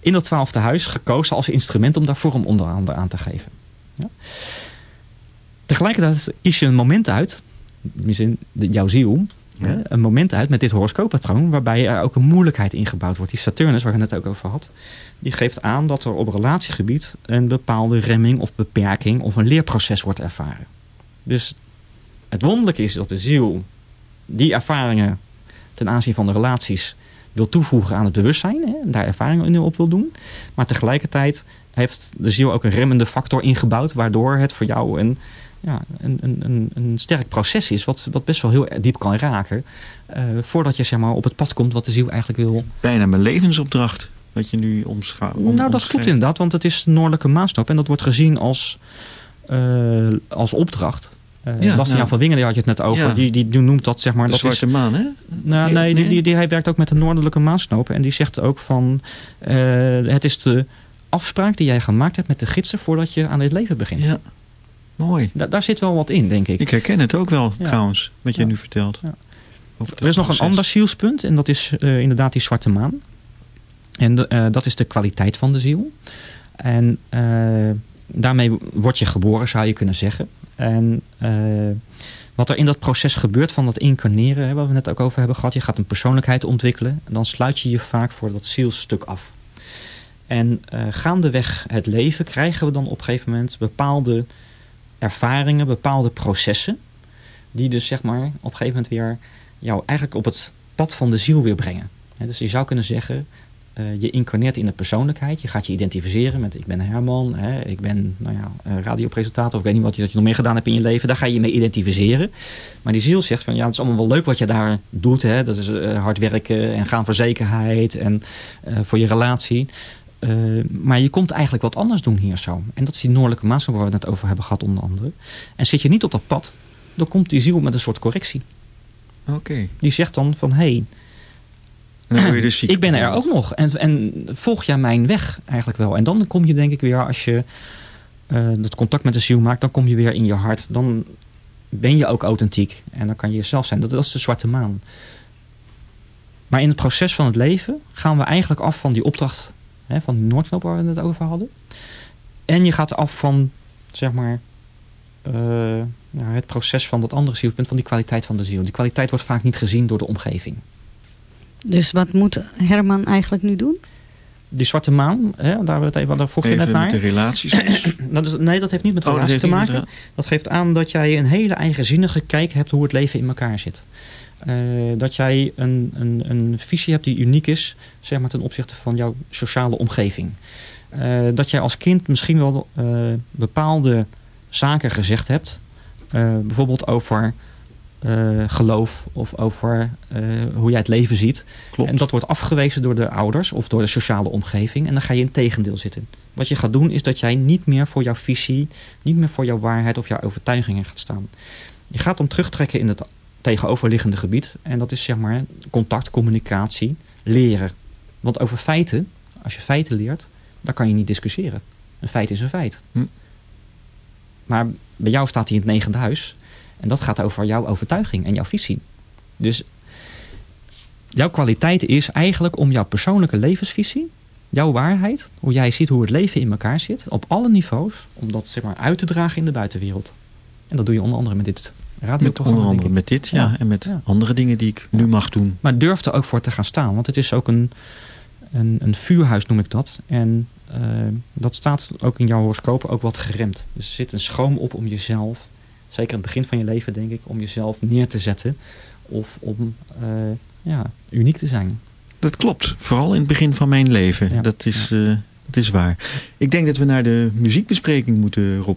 in dat twaalfde huis gekozen als instrument om daar vorm onder andere aan te geven. Ja? Tegelijkertijd kies je een moment uit, in jouw ziel, Ja. hè, een moment uit met dit horoscooppatroon waarbij er ook een moeilijkheid ingebouwd wordt. Die Saturnus, waar ik het net ook over had, die geeft aan dat er op relatiegebied een bepaalde remming of beperking of een leerproces wordt ervaren. Dus het wonderlijke is dat de ziel die ervaringen ten aanzien van de relaties wil toevoegen aan het bewustzijn hè, en daar ervaringen in op wil doen. Maar tegelijkertijd heeft de ziel ook een remmende factor ingebouwd, waardoor het voor jou een, ja, een, een, een, een sterk proces is, wat, wat best wel heel diep kan raken. eh, voordat je zeg maar, op het pad komt wat de ziel eigenlijk wil. Bijna mijn levensopdracht, wat je nu omschouwt. nou, dat klopt inderdaad, want het is de noordelijke maansnoop en dat wordt gezien als, eh, als opdracht. Eh Ja, Bastiaan nou, van Wingen, die had je het net over, ja. die, die noemt dat zeg maar. De dat zwarte is, maan, hè? nou, nee, die, nee? die, die, hij werkt ook met de noordelijke maansnoop. En die zegt ook van... het is de afspraak die jij gemaakt hebt met de gidsen... voordat je aan dit leven begint. Ja, mooi. Da- daar zit wel wat in, denk ik. Ik herken het ook wel, Ja. trouwens, wat je Ja. nu vertelt. Ja. Er is nog een ander zielspunt. En dat is eh, inderdaad die zwarte maan. En de- eh, dat is de kwaliteit van de ziel. En eh, daarmee word je geboren, zou je kunnen zeggen. En wat er in dat proces gebeurt van dat incarneren... Hè, waar we net ook over hebben gehad... je gaat een persoonlijkheid ontwikkelen... en dan sluit je je vaak voor dat zielsstuk af. En gaandeweg het leven krijgen we dan op een gegeven moment bepaalde ervaringen, bepaalde processen. Die dus zeg maar op een gegeven moment weer jou eigenlijk op het pad van de ziel weer brengen. Dus je zou kunnen zeggen, eh, je incarneert in de persoonlijkheid. Je gaat je identificeren met ik ben Herman, hè, ik ben nou ja, radiopresentator of ik weet niet wat je, wat je nog meer gedaan hebt in je leven. Daar ga je je mee identificeren. Maar die ziel zegt van ja, het is allemaal wel leuk wat je daar doet. Hè. Dat is eh, hard werken en gaan voor zekerheid en eh, voor je relatie. Eh, maar je komt eigenlijk wat anders doen hier zo. En dat is die noordelijke maatschappij waar we het net over hebben gehad onder andere. En zit je niet op dat pad, dan komt die ziel met een soort correctie. Oké. Die zegt dan van hé, hey, dus ik ben er ook nog. En, en volg jij mijn weg eigenlijk wel. En dan kom je denk ik weer, als je eh, dat contact met de ziel maakt, dan kom je weer in je hart. Dan ben je ook authentiek. En dan kan je jezelf zijn. Dat, dat is de zwarte maan. Maar in het proces van het leven gaan we eigenlijk af van die opdracht hè, van die Noordknop waar we het over hadden. En je gaat af van, zeg maar, eh, ja, het proces van dat andere zielpunt, van die kwaliteit van de ziel. Die kwaliteit wordt vaak niet gezien door de omgeving. Dus wat moet Herman eigenlijk nu doen? Die zwarte maan, hè, daar, hebben we het even, daar vroeg je net naar. met de relaties. [clears throat] Dat is, nee, dat heeft niet met Oh, dat relatie heeft te met maken. Dat geeft aan dat jij een hele eigenzinnige kijk hebt hoe het leven in elkaar zit. Eh, dat jij een, een, een visie hebt die uniek is zeg maar, ten opzichte van jouw sociale omgeving. Eh, dat jij als kind misschien wel eh, bepaalde zaken gezegd hebt. bijvoorbeeld over geloof of over hoe jij het leven ziet. Klopt. En dat wordt afgewezen door de ouders of door de sociale omgeving. En dan ga je in tegendeel zitten. Wat je gaat doen is dat jij niet meer voor jouw visie, niet meer voor jouw waarheid of jouw overtuigingen gaat staan. Je gaat dan terugtrekken in het tegenoverliggende gebied. En dat is zeg maar contact, communicatie, leren. Want over feiten, als je feiten leert, dan kan je niet discussiëren. Een feit is een feit. Hm. Maar bij jou staat hij in het negende huis. En dat gaat over jouw overtuiging en jouw visie. Dus jouw kwaliteit is eigenlijk om jouw persoonlijke levensvisie, jouw waarheid, hoe jij ziet hoe het leven in elkaar zit, op alle niveaus, om dat zeg maar uit te dragen in de buitenwereld. En dat doe je onder andere met dit Met radioprogramma. onder andere met dit, ja. Ja. En met Ja. andere dingen die ik nu mag doen. Maar durf er ook voor te gaan staan. Want het is ook een, een, een vuurhuis, noem ik dat. En eh, dat staat ook in jouw horoscoop ook wat geremd. Dus er zit een schroom op om jezelf, zeker in het begin van je leven denk ik, om jezelf neer te zetten. Of om eh, ja, uniek te zijn. Dat klopt. Vooral in het begin van mijn leven. Ja. Dat, is, eh, dat is waar. Ik denk dat we naar de muziekbespreking moeten, Rob.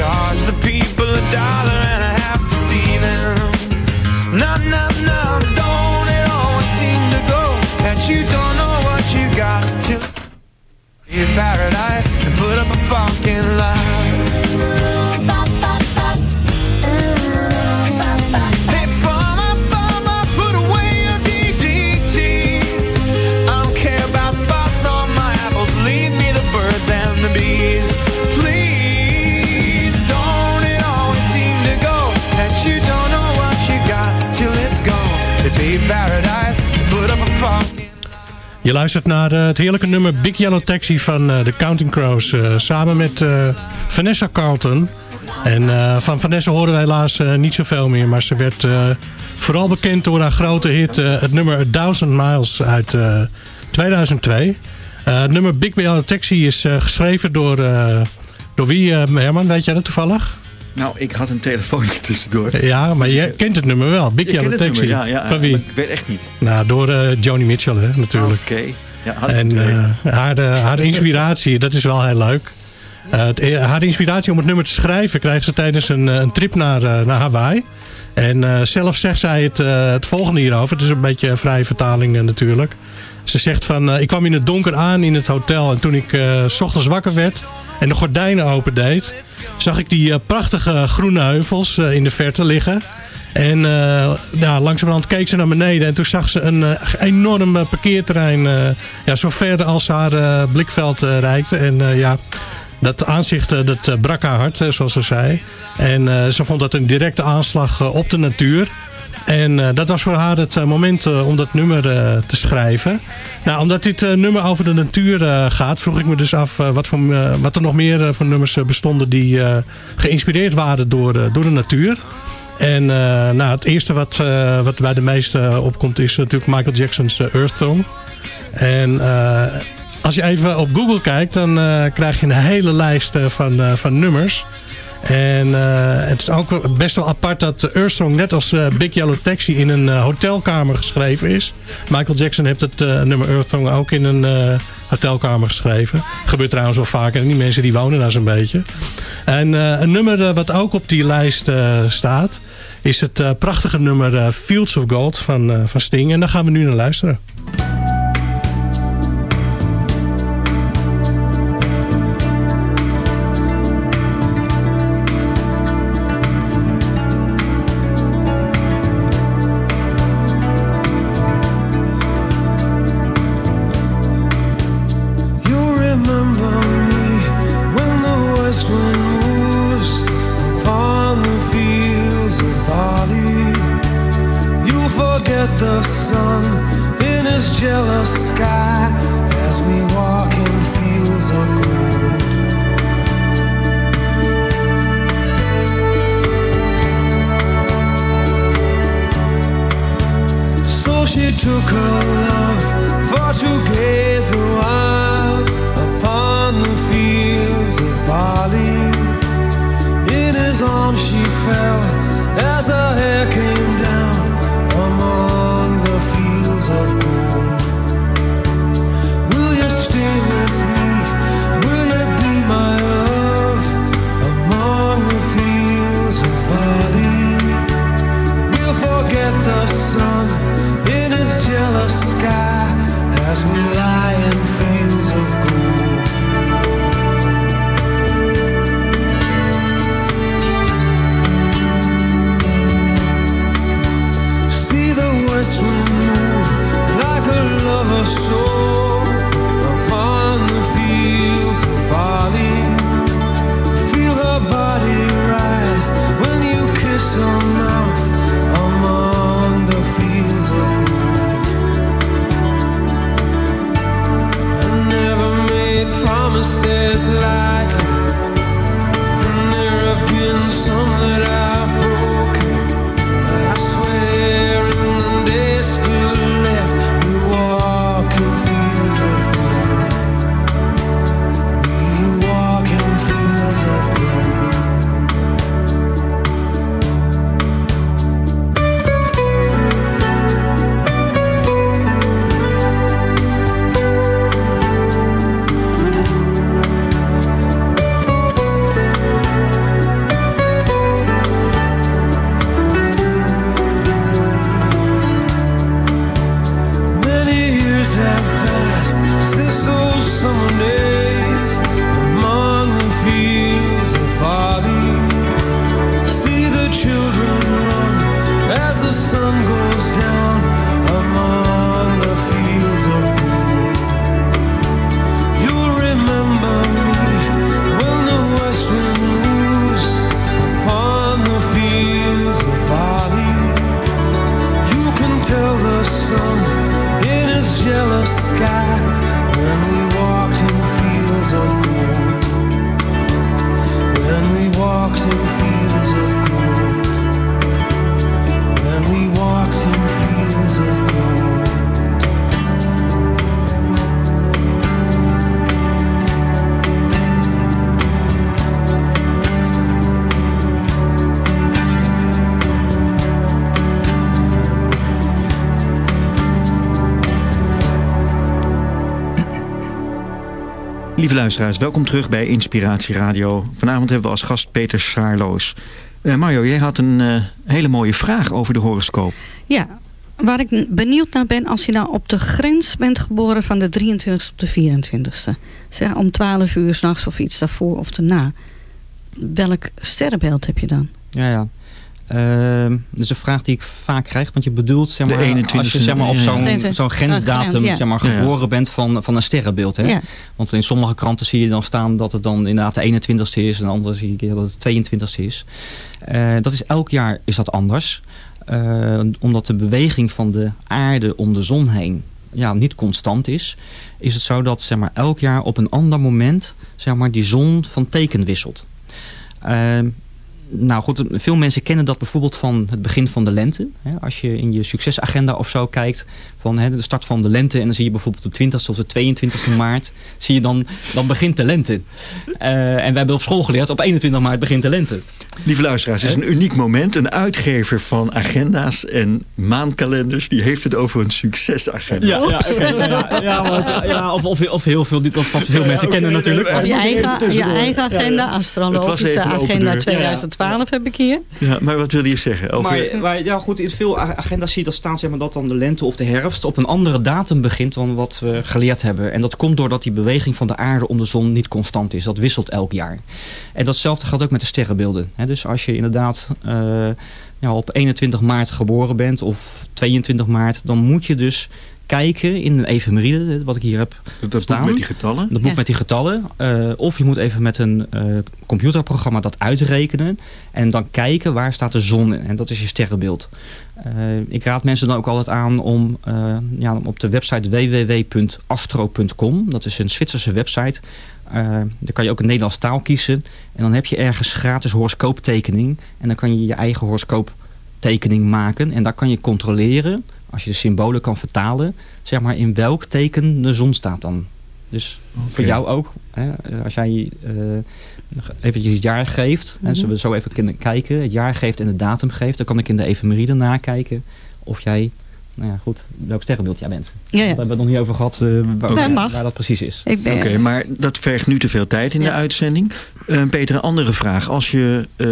charge the people a dollar and a half to see them. No, no, no, don't it always seem to go that you don't know what you got till in paradise and put up a fucking lie. Je luistert naar eh, het heerlijke nummer Big Yellow Taxi van eh, de Counting Crows. eh, samen met Vanessa Carlton. En van Vanessa horen wij helaas niet zoveel meer. Maar ze werd vooral bekend door haar grote hit. het nummer A Thousand Miles uit eh, 2002. Eh, het nummer Big Yellow Taxi is geschreven door, door wie, Herman? Weet jij dat toevallig? Nou, ik had een telefoontje [laughs] tussendoor. Ja, maar je kent het nummer wel. Big Yellow Taxi. nummer, ja. ja Van wie? ik weet echt niet. Nou, door eh, Joni Mitchell, hè, natuurlijk. Oké. Ja, had ik En eh, haar, de, [laughs] haar inspiratie, dat is wel heel leuk. Het, eh, haar inspiratie om het nummer te schrijven krijgt ze tijdens een, een trip naar, naar Hawaii. En zelf zegt zij het, het volgende hierover. Het is een beetje een vrije vertaling natuurlijk. Ze zegt van, eh, ik kwam in het donker aan in het hotel. En toen ik eh, s ochtends wakker werd, en de gordijnen opendeed, zag ik die eh, prachtige groene heuvels in de verte liggen. En eh ja, langzamerhand keek ze naar beneden en toen zag ze een eh, enorm parkeerterrein, eh, ja, zo ver als haar blikveld reikte. En ja, dat aanzicht dat brak haar hart, zoals ze zei. En ze vond dat een directe aanslag op de natuur. En eh, dat was voor haar het eh, moment eh, om dat nummer te schrijven. Nou, omdat dit nummer over de natuur gaat, vroeg ik me dus af wat, voor, wat er nog meer voor nummers bestonden die geïnspireerd waren door, door de natuur. En nou, het eerste wat, wat bij de meesten opkomt is natuurlijk Michael Jackson's Earth Song. En als je even op Google kijkt, dan krijg je een hele lijst van, van nummers. En eh, het is ook best wel apart dat de Earth Song net als eh, Big Yellow Taxi in een eh, hotelkamer geschreven is. Michael Jackson heeft het nummer Earth Song ook in een hotelkamer geschreven. Gebeurt trouwens wel vaker. En die mensen die wonen daar zo'n beetje. En een nummer wat ook op die lijst staat... is het prachtige nummer Fields of Gold van, van Sting. En daar gaan we nu naar luisteren. Luisteraars, welkom terug bij Inspiratie Radio. Vanavond hebben we als gast Peter Saarloos. Eh, Mario, jij had een eh, hele mooie vraag over de horoscoop. Ja, waar ik benieuwd naar ben, als je nou op de grens bent geboren van de 23 op de 24ste. Zeg om 12 uur s'nachts of iets daarvoor of daarna. Welk sterrenbeeld heb je dan? Ja, ja. Ehm, dat is een vraag die ik vaak krijg. Want je bedoelt, zeg De maar, 21e, als je zeg maar, op zo'n 22e, zo'n grensdatum ja. zeg maar, geboren bent van, van een sterrenbeeld. Hè? Ja. Want in sommige kranten zie je dan staan dat het dan inderdaad de 21ste is. En andere zie je dat het 22ste is. Eh, dat is elk jaar is dat anders. Eh, omdat de beweging van de aarde om de zon heen ja, niet constant is. Is het zo dat zeg maar, elk jaar op een ander moment zeg maar, die zon van teken wisselt. Ehm, nou goed, veel mensen kennen dat bijvoorbeeld van het begin van de lente. Als je in je succesagenda of zo kijkt van de start van de lente... en dan zie je bijvoorbeeld de 20ste of de 22e maart... zie je dan, dan begint de lente. Eh, en we hebben op school geleerd, op 21 maart begint de lente. Lieve luisteraars, het is een uniek moment. Een uitgever van agenda's en maandkalenders... die heeft het over een succesagenda. Ja, ja, ja, ja, maar- ja, of, of, of heel veel, dit dat wat veel mensen kennen natuurlijk. Of je eigen, je eigen agenda, was astrologische agenda deur. 2012 heb ik hier. Ja, maar wat wil je zeggen? Over... Maar, maar ja, goed, in veel agenda's zie je dat staan zeg maar, dat dan de lente of de herfst op een andere datum begint dan wat we geleerd hebben. En dat komt doordat die beweging van de aarde om de zon niet constant is. Dat wisselt elk jaar. En datzelfde geldt ook met de sterrenbeelden. hè. Dus als je inderdaad eh, ja, op 21 maart geboren bent of 22 maart, dan moet je dus kijken in een efemeride, wat ik hier heb dat boek staan. met die getallen. Dat boek Ja. met die getallen. eh, of je moet even met een eh, computerprogramma dat uitrekenen. En dan kijken waar staat de zon in. En dat is je sterrenbeeld. Eh, ik raad mensen dan ook altijd aan om eh, ja, op de website www.astro.com. Dat is een Zwitserse website. Eh daar kan je ook een Nederlands taal kiezen. En dan heb je ergens gratis horoscooptekening. En dan kan je je eigen horoscooptekening maken. En daar kan je controleren, als je de symbolen kan vertalen, zeg maar in welk teken de zon staat dan. Dus voor jou ook, hè, eh, als jij eh eventjes het jaar geeft, en zullen we zo even kunnen kijken, het jaar geeft en de datum geeft, dan kan ik in de efemeride nakijken of jij, nou ja goed, welk sterrenbeeld jij bent. Ja, ja. Daar hebben we het nog niet over gehad, eh, waar, Dat waar dat precies is. Oké, maar dat vergt nu te veel tijd in de uitzending. Eh, Peter, een andere vraag. Als je eh,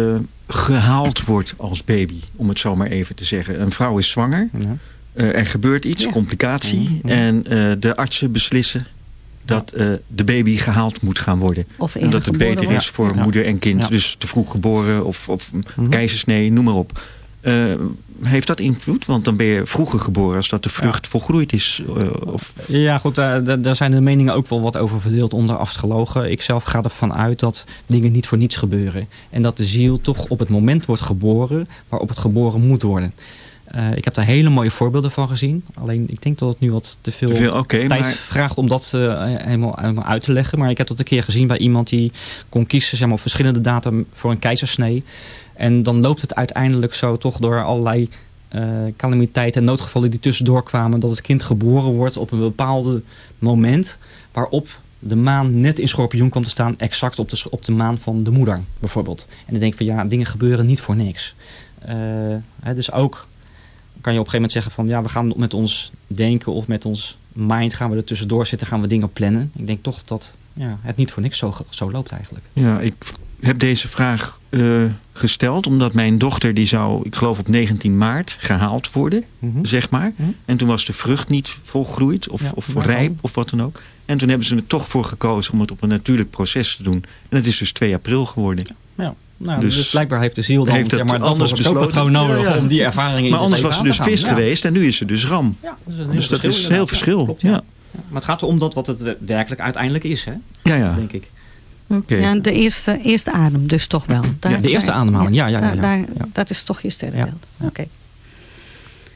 gehaald wordt als baby, om het zo maar even te zeggen. Een vrouw is zwanger, Ja. eh, er gebeurt iets, Ja. complicatie. En eh, de artsen beslissen dat eh, de baby gehaald moet gaan worden. of En dat het beter wordt. is voor Ja. moeder en kind. Ja. Dus te vroeg geboren of, of Mhm. keizersnee, noem maar op. Eh, heeft dat invloed? Want dan ben je vroeger geboren als dat de vrucht volgroeid is. eh, of, Ja, goed, daar, daar- zijn de meningen ook wel wat over verdeeld onder astrologen. Ik zelf ga ervan uit dat dingen niet voor niets gebeuren. En dat de ziel toch op het moment wordt geboren waarop het geboren moet worden. Eh, ik heb daar hele mooie voorbeelden van gezien. Alleen ik denk dat het nu wat te veel, te veel? Tijd maar vraagt om dat eh, helemaal, helemaal uit te leggen. Maar ik heb dat een keer gezien bij iemand die kon kiezen zeg maar, op verschillende datum voor een keizersnee. En dan loopt het uiteindelijk zo toch door allerlei eh, calamiteiten en noodgevallen die tussendoor kwamen. Dat het kind geboren wordt op een bepaald moment waarop de maan net in schorpioen komt te staan. Exact op de, op de maan van de moeder bijvoorbeeld. En dan denk ik van ja, dingen gebeuren niet voor niks. Eh, hè, dus ook kan je op een gegeven moment zeggen van ja, we gaan met ons denken of met ons mind gaan we er tussendoor zitten, gaan we dingen plannen. Ik denk toch dat ja, het niet voor niks zo, zo loopt eigenlijk. ja, ik heb deze vraag eh, gesteld omdat mijn dochter die zou, ik geloof op 19 maart, gehaald worden, Mhm. zeg maar. Mhm. En toen was de vrucht niet volgroeid of, Ja, of rijp of wat dan ook. En toen hebben ze er toch voor gekozen om het op een natuurlijk proces te doen. En het is dus 2 april geworden. Ja. Nou, Dus dus, blijkbaar heeft de ziel dan heeft het zeg maar, anders besloten? nodig Ja, ja. om die ervaringen in Maar anders was ze dus gaan. vis Ja. geweest en nu is ze dus ram. Ja, dat is een heel Dus dat verschil, is heel verschil. klopt, Ja, ja. Ja. Maar het gaat erom dat wat het we- werkelijk uiteindelijk is, hè, ja, ja. denk ik. Ja, de eerste, eerste adem dus toch wel. Daar- de eerste daar- ademhaling, ja, ja, ja, daar- ja. daar- Ja. Dat is toch je sterrenbeeld. Ja. Oké.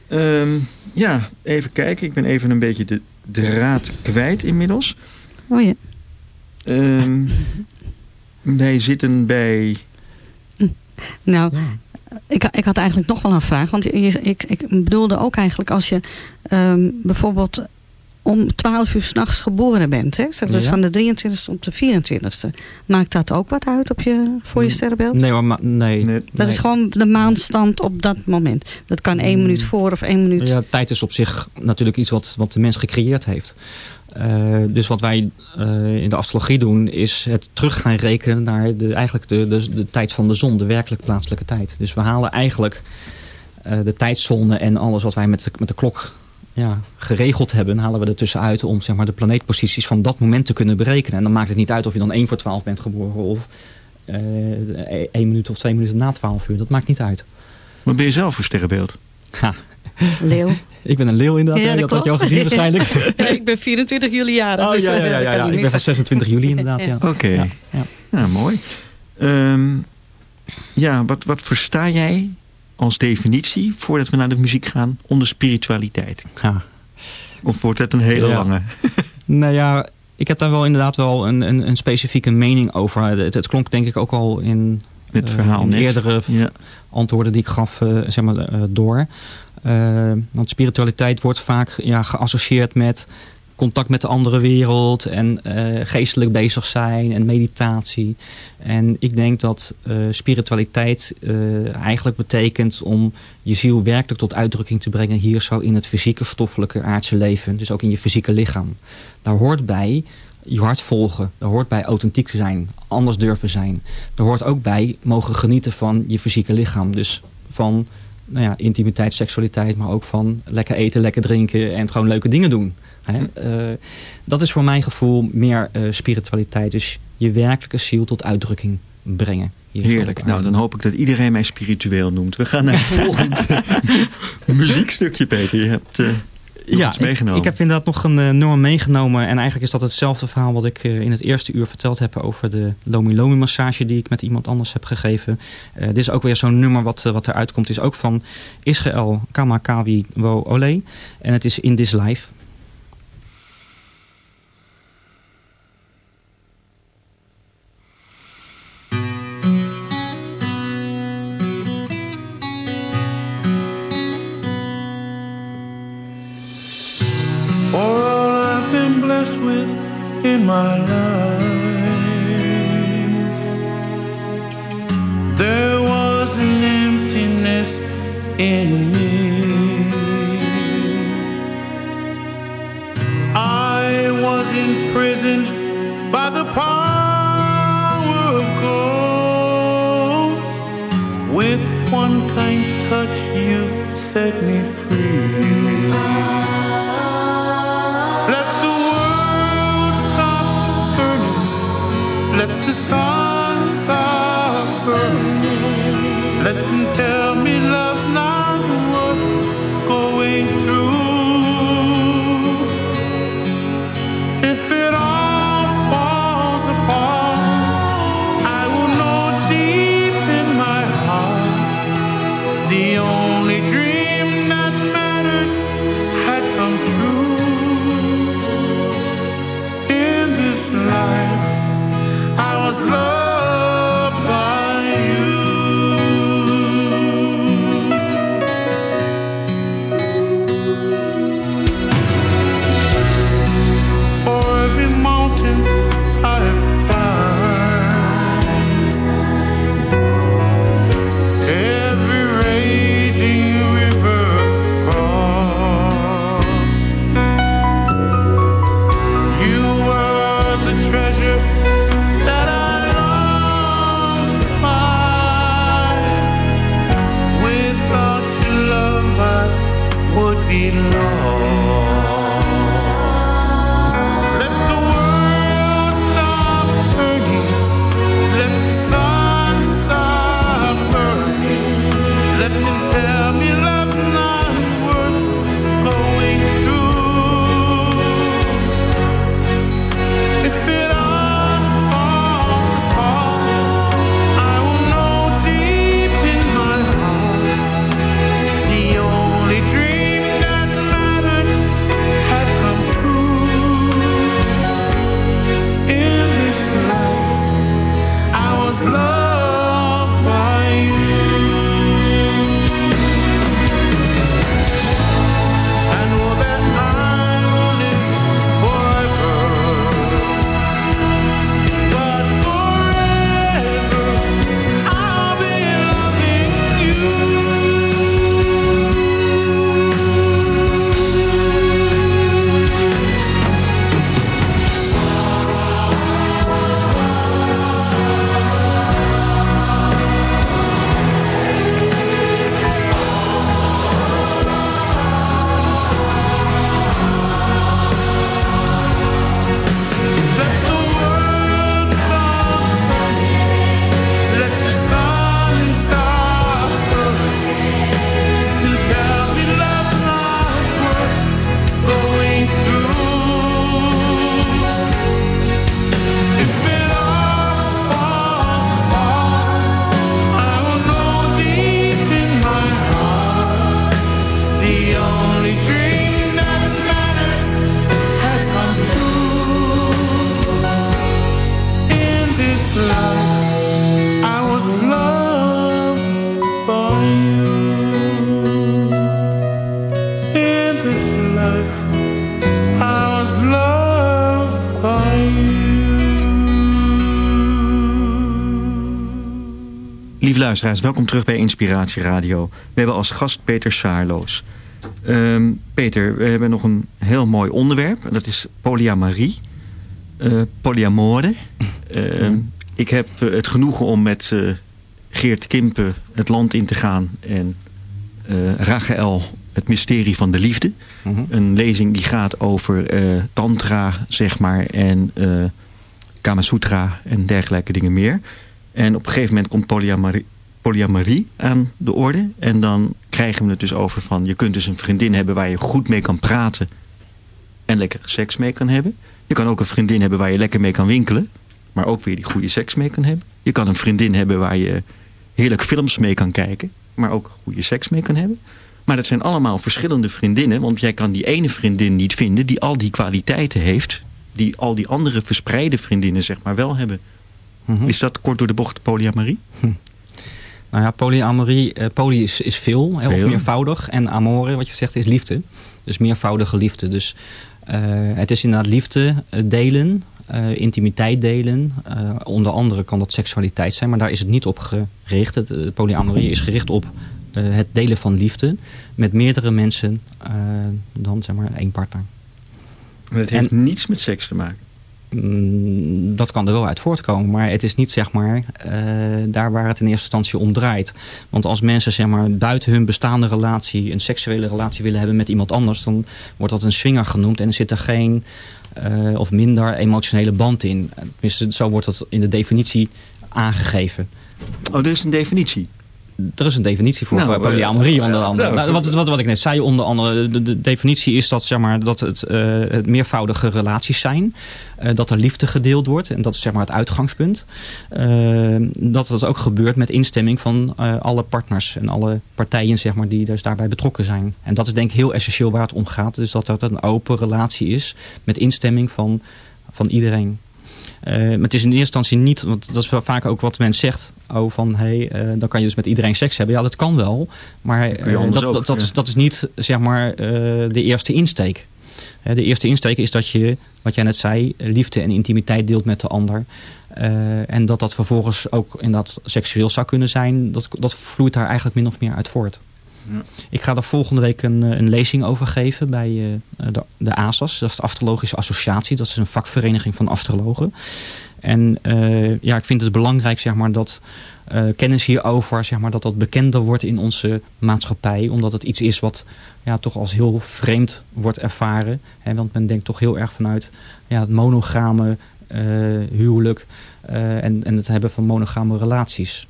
Ehm, ja, even kijken. Ik ben even een beetje de draad kwijt inmiddels. Oh ja. Ehm, wij zitten bij... Nou, Ja. ik, ik had eigenlijk nog wel een vraag. Want je, ik, ik bedoelde ook eigenlijk als je ehm, bijvoorbeeld om 12 uur s'nachts geboren bent. Hè? Dus Ja. van de 23e op de 24e. Maakt dat ook wat uit op je, voor je Mm, sterrenbeeld? Nee, maar ma- nee. Nee, Dat is gewoon de maanstand op dat moment. Dat kan één Mm. minuut voor of één minuut... Ja, tijd is op zich natuurlijk iets wat, wat de mens gecreëerd heeft. Eh, dus wat wij eh, in de astrologie doen, is het terug gaan rekenen naar de, eigenlijk de, de, de tijd van de zon, de werkelijk plaatselijke tijd. Dus we halen eigenlijk eh, de tijdzone en alles wat wij met de, met de klok ja, geregeld hebben, halen we er tussenuit om zeg maar, de planeetposities van dat moment te kunnen berekenen. En dan maakt het niet uit of je dan 1 voor 12 bent geboren of eh 1 minuut of 2 minuten na 12 uur. Dat maakt niet uit. Wat ben je zelf voor sterrenbeeld? Ha, Leeuw. [laughs] ik ben een leeuw inderdaad. Ja, Ja, dat dat had je al gezien waarschijnlijk. [laughs] Ja, ik ben 24 juli jarig. Oh dus, ja, ja, eh, ja, ja, kan ja. niet ik ben van missen. 26 juli [laughs] inderdaad. Ja. Oké. Ja, ja. Mooi. Ehm, ja, wat, wat versta jij als definitie, voordat we naar de muziek gaan, onder spiritualiteit? Ja. Of wordt het een hele Ja. lange? [laughs] [laughs] Nou ja, ik heb daar wel inderdaad wel een, een, een specifieke mening over. Het, het klonk denk ik ook al in, Het eh, verhaal in net. eerdere Ja. antwoorden die ik gaf eh, zeg maar, eh, door. Want spiritualiteit wordt vaak ja, geassocieerd met contact met de andere wereld en eh, geestelijk bezig zijn en meditatie. En ik denk dat eh, spiritualiteit eh, eigenlijk betekent om je ziel werkelijk tot uitdrukking te brengen hier zo in het fysieke, stoffelijke, aardse leven. Dus ook in je fysieke lichaam. Daar hoort bij je hart volgen. Daar hoort bij authentiek te zijn, anders durven zijn. Daar hoort ook bij mogen genieten van je fysieke lichaam. Dus van nou ja, intimiteit, seksualiteit, maar ook van lekker eten, lekker drinken en gewoon leuke dingen doen. Hè? Eh, dat is voor mijn gevoel meer eh, spiritualiteit. Dus je werkelijke ziel tot uitdrukking brengen. Heerlijk. Nou, dan hoop ik dat iedereen mij spiritueel noemt. We gaan naar het [laughs] volgende [laughs] muziekstukje, Peter. Je hebt nog ja, iets meegenomen. Ik, ik heb inderdaad nog een nummer meegenomen. En eigenlijk is dat hetzelfde verhaal wat ik in het eerste uur verteld heb over de Lomi Lomi massage die ik met iemand anders heb gegeven. Dit is ook weer zo'n nummer wat, wat eruit komt. Is ook van Israël Kamakawi Wo Ole. En het is In This Life. My life, there was an emptiness in me. I was imprisoned by the power of God. With one kind touch, you set me free. Luisteraars, welkom terug bij Inspiratie Radio. We hebben als gast Peter Saarloos. Ehm, Peter, we hebben nog een heel mooi onderwerp. En dat is polyamorie. Eh, polyamore. Ehm, Ik heb eh, het genoegen om met eh, Geert Kimpen het land in te gaan. En Rachael, het mysterie van de liefde. Mhm. Een lezing die gaat over tantra, zeg maar. En Kama Sutra en dergelijke dingen meer. En op een gegeven moment komt polyamorie, polyamorie aan de orde. En dan krijgen we het dus over van... je kunt dus een vriendin hebben waar je goed mee kan praten... en lekker seks mee kan hebben. Je kan ook een vriendin hebben waar je lekker mee kan winkelen... maar ook weer die goede seks mee kan hebben. Je kan een vriendin hebben waar je heerlijk films mee kan kijken... maar ook goede seks mee kan hebben. Maar dat zijn allemaal verschillende vriendinnen... want jij kan die ene vriendin niet vinden die al die kwaliteiten heeft... die al die andere verspreide vriendinnen zeg maar wel hebben. Mhm. Is dat kort door de bocht polyamorie? Nou ja, polyamorie, eh, poly is, is veel, Veel. meervoudig. En amore, wat je zegt, is liefde. Dus meervoudige liefde. Dus eh, het is inderdaad liefde eh, delen, intimiteit delen. Onder andere kan dat seksualiteit zijn, maar daar is het niet op gericht. Het, polyamorie is gericht op het delen van liefde met meerdere mensen dan zeg maar één partner. Maar het heeft niets met seks te maken. Mm, dat kan er wel uit voortkomen. Maar het is niet zeg maar eh, daar waar het in eerste instantie om draait. Want als mensen zeg maar buiten hun bestaande relatie een seksuele relatie willen hebben met iemand anders, dan wordt dat een swinger genoemd en er zit er geen eh, of minder emotionele band in. Tenminste, zo wordt dat in de definitie aangegeven. Oh, er is een definitie. Er is een definitie voor Nou, polyamorie eh, onder andere. nou, Nou, wat, wat, wat ik net zei, onder andere, de, de definitie is dat, zeg maar, dat het, eh, het meervoudige relaties zijn. Eh, dat er liefde gedeeld wordt. En dat is zeg maar het uitgangspunt. Eh, dat dat ook gebeurt met instemming van eh, alle partners en alle partijen zeg maar, die dus daarbij betrokken zijn. En dat is denk ik heel essentieel waar het om gaat. Dus dat dat een open relatie is met instemming van, van iedereen. Eh, maar het is in eerste instantie niet, want dat is wel vaak ook wat men zegt. Oh, van hé, hey, eh, dan kan je dus met iedereen seks hebben. Ja, dat kan wel. Maar je eh, dat, ook, dat, dat, ja. is, dat is niet zeg maar de eerste insteek. De eerste insteek is dat je, wat jij net zei, liefde en intimiteit deelt met de ander. En dat dat vervolgens ook inderdaad seksueel zou kunnen zijn. Dat, dat vloeit daar eigenlijk min of meer uit voort. Ja. Ik ga daar volgende week een, eh, een lezing over geven bij eh, de, de ASAS. Dat is de Astrologische Associatie. Dat is een vakvereniging van astrologen. En eh, ja, ik vind het belangrijk zeg maar, dat kennis hierover zeg maar, dat dat bekender wordt in onze maatschappij. Omdat het iets is wat ja, toch als heel vreemd wordt ervaren. Hè, want men denkt toch heel erg vanuit ja, het monogame huwelijk en, en het hebben van monogame relaties.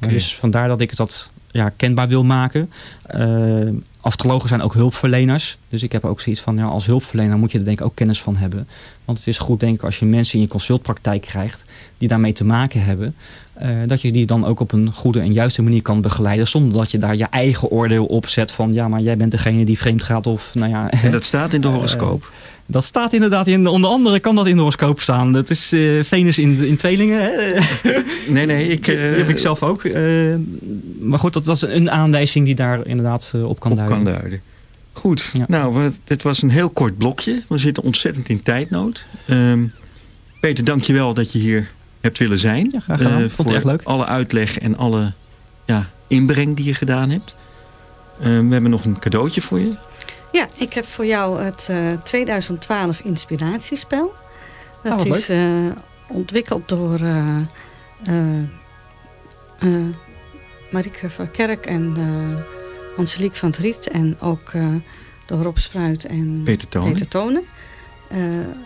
Dus vandaar dat ik dat ja, kenbaar wil maken. Eh, astrologen zijn ook hulpverleners. Dus ik heb ook zoiets van, ja, als hulpverlener moet je er denk ik ook kennis van hebben. Want het is goed denk ik als je mensen in je consultpraktijk krijgt die daarmee te maken hebben. eh, dat je die dan ook op een goede en juiste manier kan begeleiden. Zonder dat je daar je eigen oordeel op zet van, ja, maar jij bent degene die vreemd gaat. Of, nou ja, En dat staat in de [laughs] horoscoop. dat staat inderdaad in, onder andere kan dat in de horoscoop staan. Dat is eh, Venus in, in tweelingen. Hè? [laughs] nee, nee, ik... Die eh, heb ik zelf ook. Eh, maar goed, dat, dat is een aanwijzing die daar inderdaad eh, op kan op duiden. kan duiden. Goed, Ja. nou, we- dit was een heel kort blokje. We zitten ontzettend in tijdnood. Ehm, Peter, dank je wel dat je hier hebt willen zijn. Ja, graag gedaan. Eh, Vond het voor echt leuk. alle uitleg en alle ja, inbreng die je gedaan hebt. Ehm, we hebben nog een cadeautje voor je. Ja, ik heb voor jou het eh, 2012 inspiratiespel. Dat Ah, wat is eh, ontwikkeld door eh eh, eh, Marieke van Kerk en eh Angelique van het Riet. En ook eh, door Rob Spruit en Peter Tonen. Peter Tonen. Eh,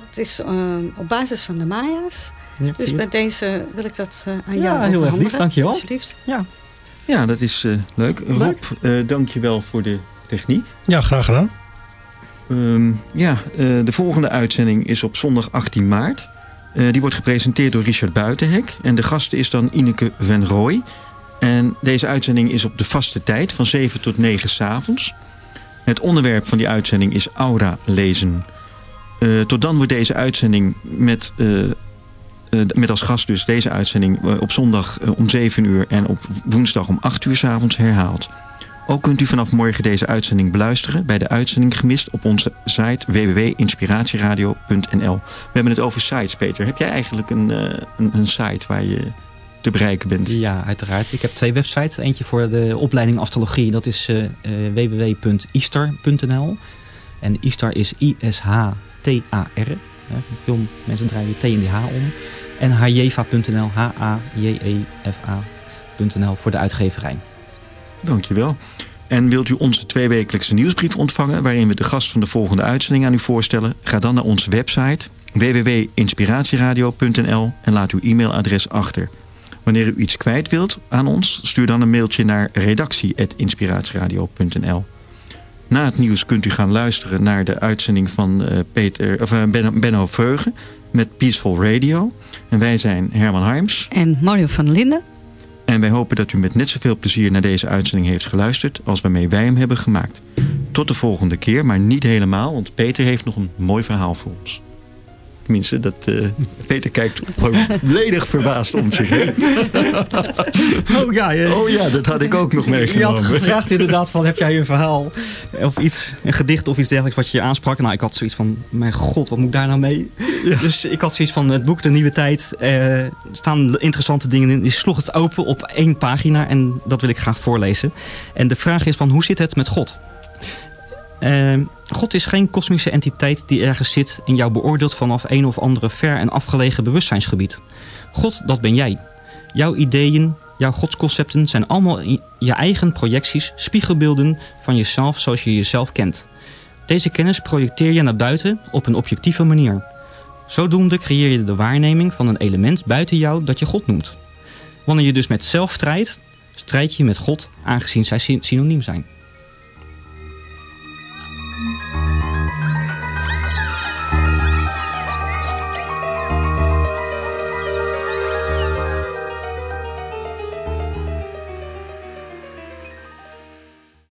het is eh, op basis van de Maya's. Ja, Dus bij het? deze wil ik dat eh, aan Ja, jou heel erg lief, dankjewel. Alsjeblieft. Ja, dat is eh, leuk. Rob, eh, dank je wel voor de techniek. Ja, graag gedaan. Ehm, ja, eh, de volgende uitzending is op zondag 18 maart. Eh, die wordt gepresenteerd door Richard Buitenhek. En de gast is dan Ineke van Rooij. En deze uitzending is op de vaste tijd van 7 tot 9 s'avonds. Het onderwerp van die uitzending is aura lezen. Eh, tot dan wordt deze uitzending met, eh, eh, met als gast dus deze uitzending op zondag om 7 uur en op woensdag om 8 uur s'avonds herhaald. Ook kunt u vanaf morgen deze uitzending beluisteren bij de uitzending gemist op onze site www.inspiratieradio.nl. We hebben het over sites, Peter. Heb jij eigenlijk een, een, een site waar je te bereiken bent. Ja, uiteraard. Ik heb twee websites. Eentje voor de opleiding astrologie. Dat is eh, www.easter.nl. En Easter is I-S-H-T-A-R. Veel mensen draaien T en die H om. En hajeva.nl. H-A-J-E-F-A.nl voor de uitgeverij. Dankjewel. En wilt u onze tweewekelijkse nieuwsbrief ontvangen... waarin we de gast van de volgende uitzending aan u voorstellen? Ga dan naar onze website www.inspiratieradio.nl en laat uw e-mailadres achter. Wanneer u iets kwijt wilt aan ons, stuur dan een mailtje naar redactie.inspiratieradio.nl. Na het nieuws kunt u gaan luisteren naar de uitzending van eh, Peter, of, eh, Benno, Benno Veugen met Peaceful Radio. En wij zijn Herman Harms. En Mario van Linden. En wij hopen dat u met net zoveel plezier naar deze uitzending heeft geluisterd als waarmee wij hem hebben gemaakt. Tot de volgende keer, maar niet helemaal, want Peter heeft nog een mooi verhaal voor ons. Tenminste, dat, eh, Peter kijkt volledig verbaasd om zich heen. Oh ja, je, Oh ja, dat had ik ook nog je had meegenomen. gevraagd inderdaad van heb jij een verhaal of iets, een gedicht of iets dergelijks wat je aansprak. Nou, ik had zoiets van, mijn god, wat moet ik daar nou mee? Dus ik had zoiets van het boek De Nieuwe Tijd. eh, Er staan interessante dingen in. Die sloeg het open op één pagina en dat wil ik graag voorlezen. En de vraag is van hoe zit het met God? Eh, God is geen kosmische entiteit die ergens zit en jou beoordeelt vanaf een of andere ver en afgelegen bewustzijnsgebied. God, dat ben jij. Jouw ideeën, jouw godsconcepten zijn allemaal je eigen projecties, spiegelbeelden van jezelf zoals je jezelf kent. Deze kennis projecteer je naar buiten op een objectieve manier. Zodoende creëer je de waarneming van een element buiten jou dat je God noemt. Wanneer je dus met zelf strijdt, strijd je met God aangezien zij sy- synoniem zijn.